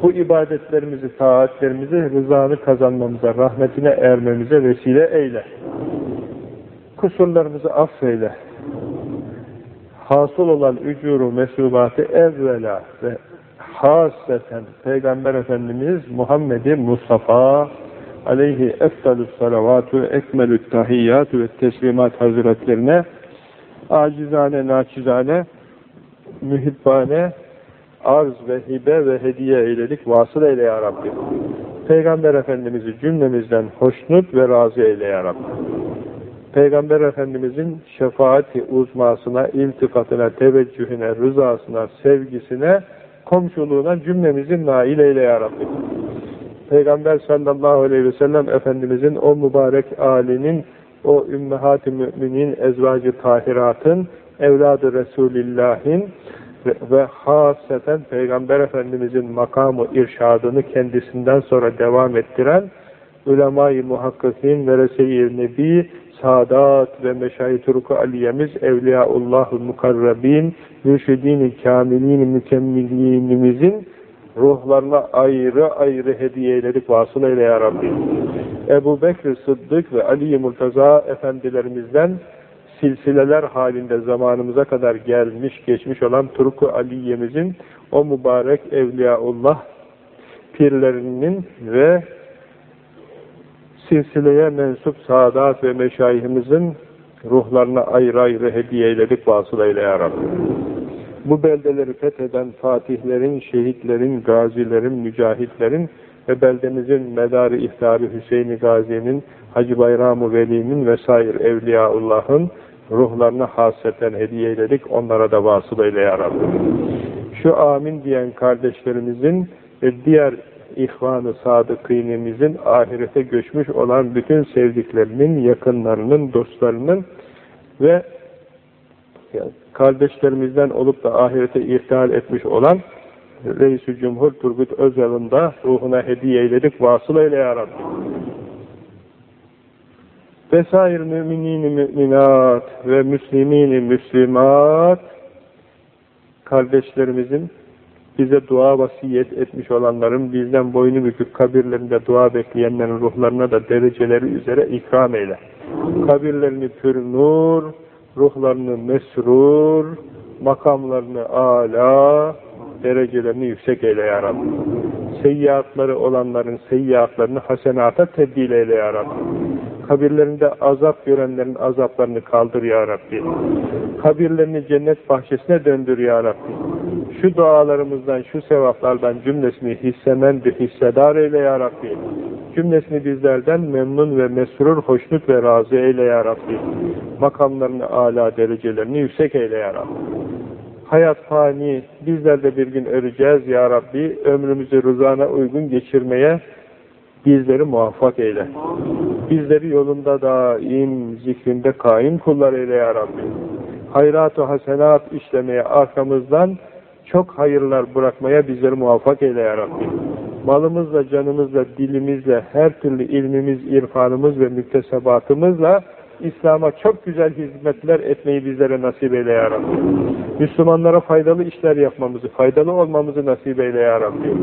Bu ibadetlerimizi, taatlerimizi rızanı kazanmamıza, rahmetine ermemize vesile eyle. Kusurlarımızı affeyle. Hasıl olan ücuru mesubatı evvela ve hasreten Peygamber Efendimiz Muhammed-i Mustafa aleyhi eftalü salavatu ekmelü tahiyyatü ve teslimat hazretlerine acizane, naçizane, mühibbane arz ve hibe ve hediye eyledik. Vasıl eyle ya Rabbi. Peygamber Efendimiz'i cümlemizden hoşnut ve razı eyle ya Rabbi. Peygamber Efendimiz'in şefaati uzmasına, iltifatına, teveccühüne, rızasına, sevgisine, komşuluğuna cümlemizin nail eyle ya Rabbi. Peygamber sallallahu aleyhi ve sellem Efendimiz'in o mübarek âlinin, o ümmehat-ı müminin, ezvacı tahiratın, evladı Resulillah'in ve, ve haseten Peygamber Efendimiz'in makamı irşadını kendisinden sonra devam ettiren ulema-i muhakkikin ve rese-i nebi, sadat ve meşayih turuku aliyemiz, evliyaullahul mukarrabin, mürşidin-i kamilin mükemmelinimizin ruhlarına ayrı ayrı hediyeleri vasıl eyle ya Rabbi. Ebu Bekir Sıddık ve Ali Murtaza efendilerimizden silsileler halinde zamanımıza kadar gelmiş geçmiş olan Turku Aliye'mizin o mübarek Evliyaullah pirlerinin ve silsileye mensup saadat ve meşayihimizin ruhlarına ayrı ayrı hediye eyledik vasıl eyle ya Rabbi. Bu beldeleri fetheden fatihlerin, şehitlerin, gazilerin, mücahitlerin ve beldemizin medarı iftarı Hüseyin Gazi'nin, Hacı Bayram-ı Veli'nin vesaire Evliyaullah'ın ruhlarına hasreten hediye eyledik. Onlara da vasıl eyle ya Rabbi. Şu amin diyen kardeşlerimizin ve diğer ihvanı sadıkînemizin ahirete göçmüş olan bütün sevdiklerinin, yakınlarının, dostlarının ve kardeşlerimizden olup da ahirete irtihal etmiş olan Reis-i Cumhur Turgut Özal'ın da ruhuna hediye eyledik. Vasıl eyle ya. Vesair müminin müminat ve müslimini müslimat kardeşlerimizin bize dua vasiyet etmiş olanların bizden boynu büküp kabirlerinde dua bekleyenlerin ruhlarına da dereceleri üzere ikram eyle. Kabirlerini pür nur, ruhlarını mesrur, makamlarını âlâ, derecelerini yüksek eyle ya Rabbi. Seyyiatları olanların seyyiatlarını hasenata tebdil eyle ya Rabbi. Kabirlerinde azap görenlerin azaplarını kaldır ya Rabbi. Kabirlerini cennet bahçesine döndür ya Rabbi. Şu dualarımızdan, şu sevaplardan cümlesini hissemendi, hissedar eyle ya Rabbi. Cümlesini bizlerden memnun ve mesrur, hoşnut ve razı eyle ya Rabbi. Makamlarını, âlâ derecelerini yüksek eyle ya Rabbi. Hayat fani, bizler de bir gün öleceğiz ya Rabbi. Ömrümüzü rızana uygun geçirmeye bizleri muvaffak eyle. Bizleri yolunda daim, zikrinde kaim kullar eyle ya Rabbi. Hayrat-ı hasenat işlemeye arkamızdan çok hayırlar bırakmaya bizleri muvaffak eyle ya Rabbi. Malımızla, canımızla, dilimizle, her türlü ilmimiz, irfanımız ve müktesebatımızla İslam'a çok güzel hizmetler etmeyi bizlere nasip eyle ya Rabbi. Müslümanlara faydalı işler yapmamızı, faydalı olmamızı nasip eyle ya Rabbi.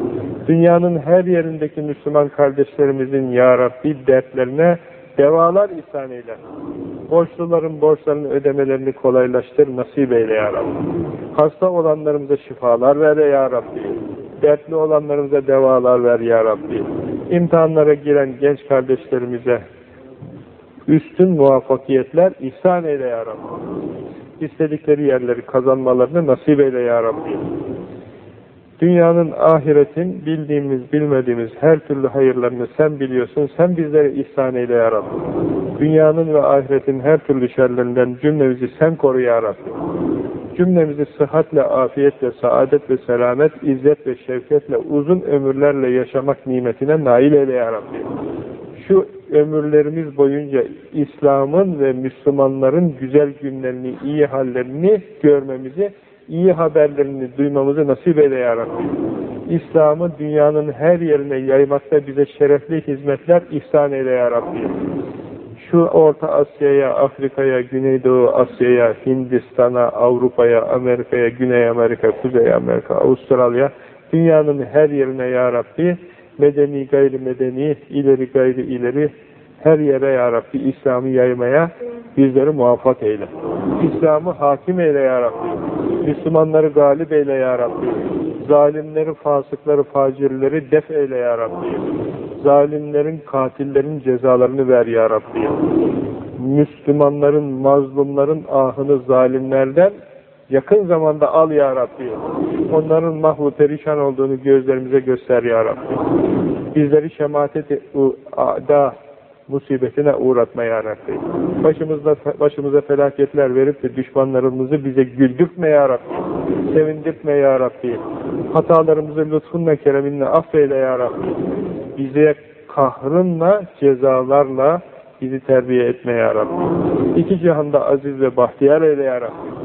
Dünyanın her yerindeki Müslüman kardeşlerimizin ya Rabbi dertlerine devalar ihsan eyle. Borçluların borçlarını ödemelerini kolaylaştır, nasip eyle ya Rabbi. Hasta olanlarımıza şifalar ver ya Rabbi. Dertli olanlarımıza devalar ver ya Rabbi. İmtihanlara giren genç kardeşlerimize üstün muvaffakiyetler ihsan eyle ya Rabbi. İstedikleri yerleri kazanmalarını nasip eyle ya Rabbi. Dünyanın, ahiretin bildiğimiz, bilmediğimiz her türlü hayırlarını sen biliyorsun. Sen bizlere ihsan eyle ya Rabbi. Dünyanın ve ahiretin her türlü şerlerinden cümlemizi sen koru ya Rabbi. Cümlemizi sıhhatle, afiyetle, saadet ve selamet, izzet ve şevketle, uzun ömürlerle yaşamak nimetine nail eyle ya Rabbi. Şu ömürlerimiz boyunca İslam'ın ve Müslümanların güzel günlerini, iyi hallerini görmemizi, iyi haberlerini duymamızı nasip eyle ya Rabbi. İslam'ı dünyanın her yerine yaymakta bize şerefli hizmetler ihsan eyle ya Rabbi. Şu Orta Asya'ya, Afrika'ya, Güneydoğu Asya'ya, Hindistan'a, Avrupa'ya, Amerika'ya, Güney Amerika, Kuzey Amerika, Avustralya, dünyanın her yerine ya Rabbi, medeni, gayrimedeni, ileri gayri ileri, her yere ya Rabbi İslam'ı yaymaya bizleri muvaffak eyle. İslam'ı hakim eyle ya Rabbi. Müslümanları galip eyle ya Rabbi. Zalimleri, fasıkları, facirleri def eyle ya Rabbi. Zalimlerin, katillerin cezalarını ver ya Rabbi. Müslümanların, mazlumların ahını zalimlerden yakın zamanda al ya Rabbi. Onların mahvu perişan olduğunu gözlerimize göster ya Rabbi. Bizleri şematet da musibetine uğratma ya Rabbi. Başımızda, başımıza felaketler verip de düşmanlarımızı bize güldürtme ya Rabbi. Sevindirtme ya Rabbi. Hatalarımızı lütfunla, kereminle affeyle ya Rabbi. Bize kahrınla, cezalarla bizi terbiye etme ya Rabbi. İki cihanda aziz ve bahtiyar eyle ya Rabbi.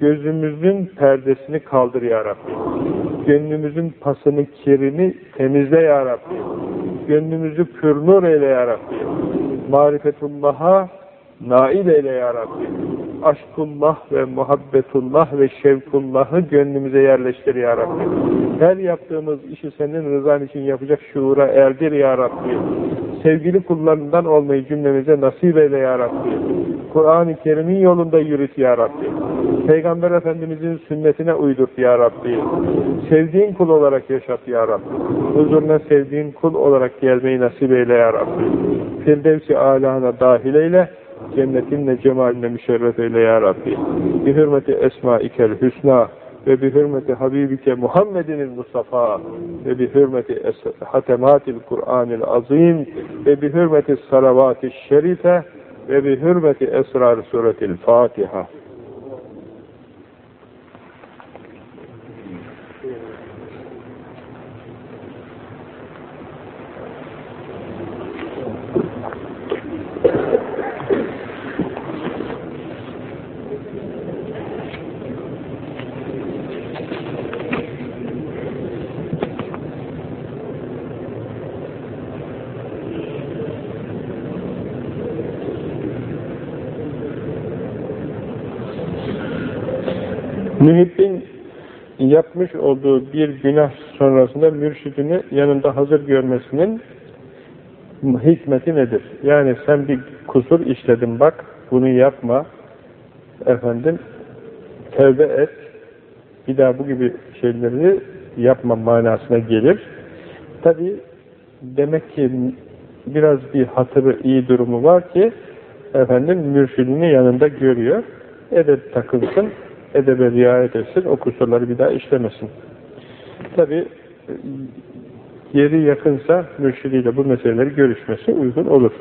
Gözümüzün perdesini kaldır ya Rabbi. Gönlümüzün pasını, kirini temizle ya Rabbi. Gönlümüzü pürnur eyle ya Rabbi. Marifetullah'a nail eyle ya Rabbi. Aşkullah ve muhabbetullah ve şevkullah'ı gönlümüze yerleştir ya Rabbi. Her yaptığımız işi senin rızan için yapacak şuura erdir ya Rabbi. Sevgili kullarından olmayı cümlemize nasip eyle ya Rabbi. Kur'an-ı Kerim'in yolunda yürüt ya Rabbi. Peygamber Efendimizin sünnetine uydurt ya Rabbi. Sevdiğin kul olarak yaşat ya Rabbi. Huzuruna sevdiğin kul olarak gelmeyi nasip eyle ya Rabbi. Firdevsi alana dahil eyle. Cennetinle cemaline müşerref eyle ya Rabbi. Bi hürmeti esmaikel hüsna ve bi hürmeti Habibike Muhammedin Mustafa ve bi hürmeti hatematil Kur'anil azim ve bi hürmeti salavat-ı şerife ve bi hürmeti esrar suretil Fatiha. Mühibbin yapmış olduğu bir günah sonrasında mürşidini yanında hazır görmesinin hikmeti nedir? Yani sen bir kusur işledin bak, bunu yapma, efendim, tevbe et, bir daha bu gibi şeyleri yapma manasına gelir. Tabi demek ki biraz bir hatırı iyi durumu var ki efendim mürşidini yanında görüyor. Edep takılsın, edebe riayet etsin, o kusurları bir daha işlemesin. Tabi yeri yakınsa mürşidiyle bu meseleleri görüşmesi uygun olur.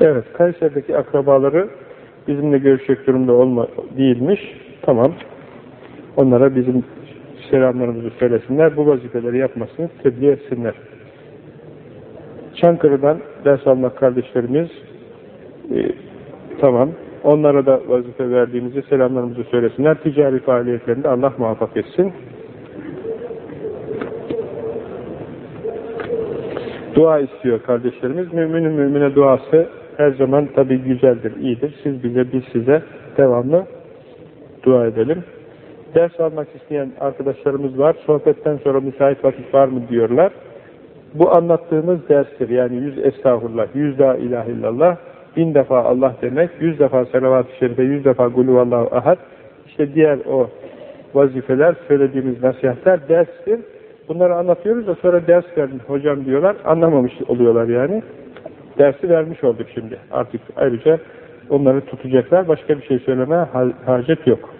Evet, Kayseri'deki akrabaları bizimle görüşecek durumda olma, değilmiş. Tamam. Onlara bizim selamlarımızı söylesinler. Bu vazifeleri yapmasını tebliğ etsinler. Çankırı'dan ders almak kardeşlerimiz e, tamam. Onlara da vazife verdiğimizi selamlarımızı söylesinler. Ticari faaliyetlerinde Allah muvaffak etsin. Dua istiyor kardeşlerimiz. Müminin mümine duası her zaman tabi güzeldir, iyidir. Siz bize, biz size devamlı dua edelim. Ders almak isteyen arkadaşlarımız var. Sohbetten sonra müsait vakit var mı diyorlar. Bu anlattığımız derstir. Yani yüz estağfurullah, yüz la ilahe illallah, bin defa Allah demek, yüz defa salavat-ı şerife, yüz defa gulüvallahu ahad. İşte diğer o vazifeler, söylediğimiz nasihatler derstir. Bunları anlatıyoruz da sonra ders verdin hocam diyorlar. Anlamamış oluyorlar yani. Dersi vermiş olduk şimdi. Artık ayrıca onları tutacaklar. Başka bir şey söylemeye hacet yok.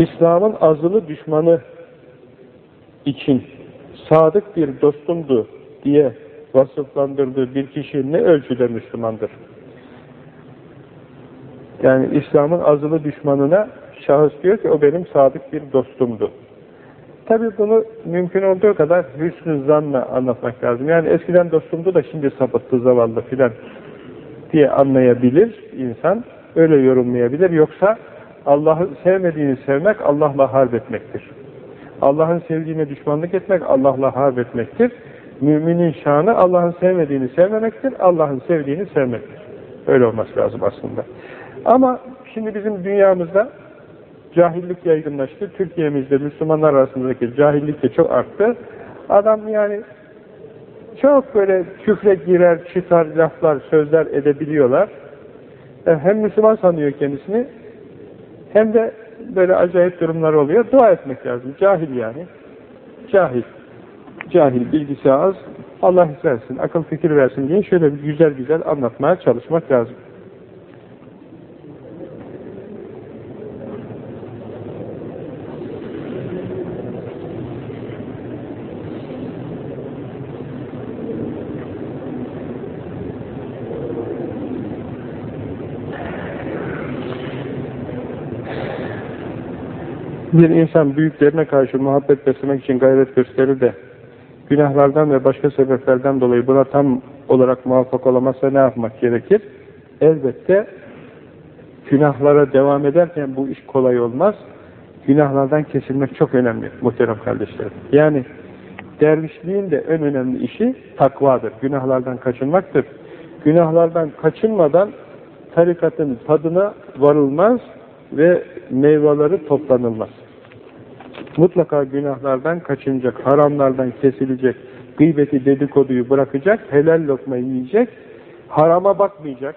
İslam'ın azılı düşmanı için sadık bir dostumdu diye vasıflandırdığı bir kişi ne ölçüde Müslümandır? Yani İslam'ın azılı düşmanına şahıs diyor ki o benim sadık bir dostumdu. Tabi bunu mümkün olduğu kadar hüsnü zanla anlatmak lazım. Yani eskiden dostumdu da şimdi sapıttı zavallı filan diye anlayabilir insan. Öyle yorumlayabilir. Yoksa Allah'ı sevmediğini sevmek Allah'la harp etmektir. Allah'ın sevdiğine düşmanlık etmek Allah'la harp etmektir. Müminin şanı Allah'ın sevmediğini sevmemektir, Allah'ın sevdiğini sevmektir. Öyle olması lazım aslında. Ama şimdi bizim dünyamızda cahillik yaygınlaştı. Türkiye'mizde Müslümanlar arasındaki cahillik de çok arttı. Adam yani çok böyle küfre girer, çıkar laflar, sözler edebiliyorlar. E, hem Müslüman sanıyor kendisini, hem de böyle acayip durumlar oluyor. Dua etmek lazım. Cahil yani. Cahil. Cahil, bilgisi az. Allah versin, akıl fikir versin diye şöyle bir güzel güzel anlatmaya çalışmak lazım. Bir insan büyüklerine karşı muhabbet beslemek için gayret gösterir de günahlardan ve başka sebeplerden dolayı buna tam olarak muvaffak olamazsa ne yapmak gerekir? Elbette günahlara devam ederken bu iş kolay olmaz. Günahlardan kesilmek çok önemli muhterem kardeşlerim. Yani dervişliğin de en önemli işi takvadır. Günahlardan kaçınmaktır. Günahlardan kaçınmadan tarikatın tadına varılmaz ve meyveleri toplanılmaz. Mutlaka günahlardan kaçınacak, haramlardan kesilecek, gıybeti dedikoduyu bırakacak, helal lokmayı yiyecek, harama bakmayacak,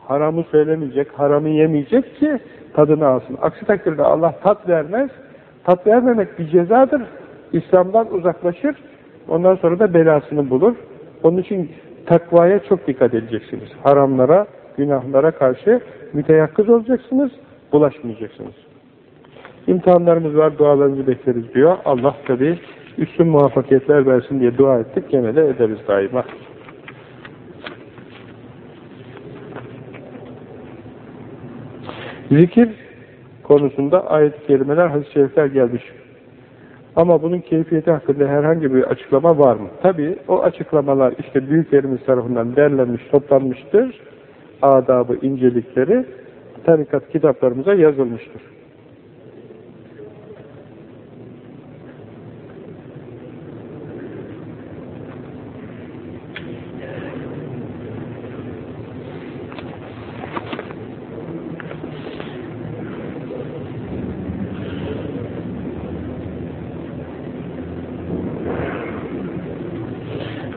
haramı söylemeyecek, haramı yemeyecek ki tadını alsın. Aksi takdirde Allah tat vermez, tat vermemek bir cezadır. İslam'dan uzaklaşır, ondan sonra da belasını bulur. Onun için takvaya çok dikkat edeceksiniz. Haramlara, günahlara karşı müteyakkız olacaksınız, bulaşmayacaksınız. İmtihanlarımız var, dualarınızı bekleriz diyor. Allah tabi üstün muvaffakiyetler versin diye dua ettik, gene de ederiz daima. Zikir konusunda ayet-i kerimeler, hadis-i şerifler gelmiş. Ama bunun keyfiyeti hakkında herhangi bir açıklama var mı? Tabi o açıklamalar işte büyüklerimiz tarafından derlenmiş, toplanmıştır. Adabı, incelikleri tarikat kitaplarımıza yazılmıştır.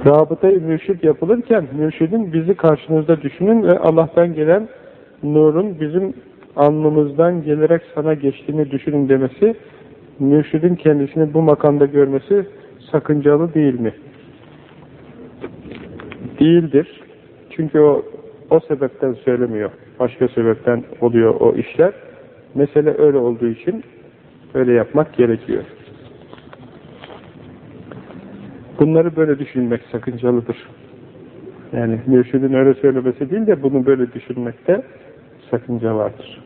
Rabıta-i mürşid yapılırken mürşidin bizi karşınızda düşünün ve Allah'tan gelen nurun bizim alnımızdan gelerek sana geçtiğini düşünün demesi, mürşidin kendisini bu makamda görmesi sakıncalı değil mi? Değildir. Çünkü o o sebepten söylemiyor. Başka sebepten oluyor o işler. Mesele öyle olduğu için öyle yapmak gerekiyor. Bunları böyle düşünmek sakıncalıdır. Yani mürşidin öyle söylemesi değil de bunu böyle düşünmekte sakınca vardır.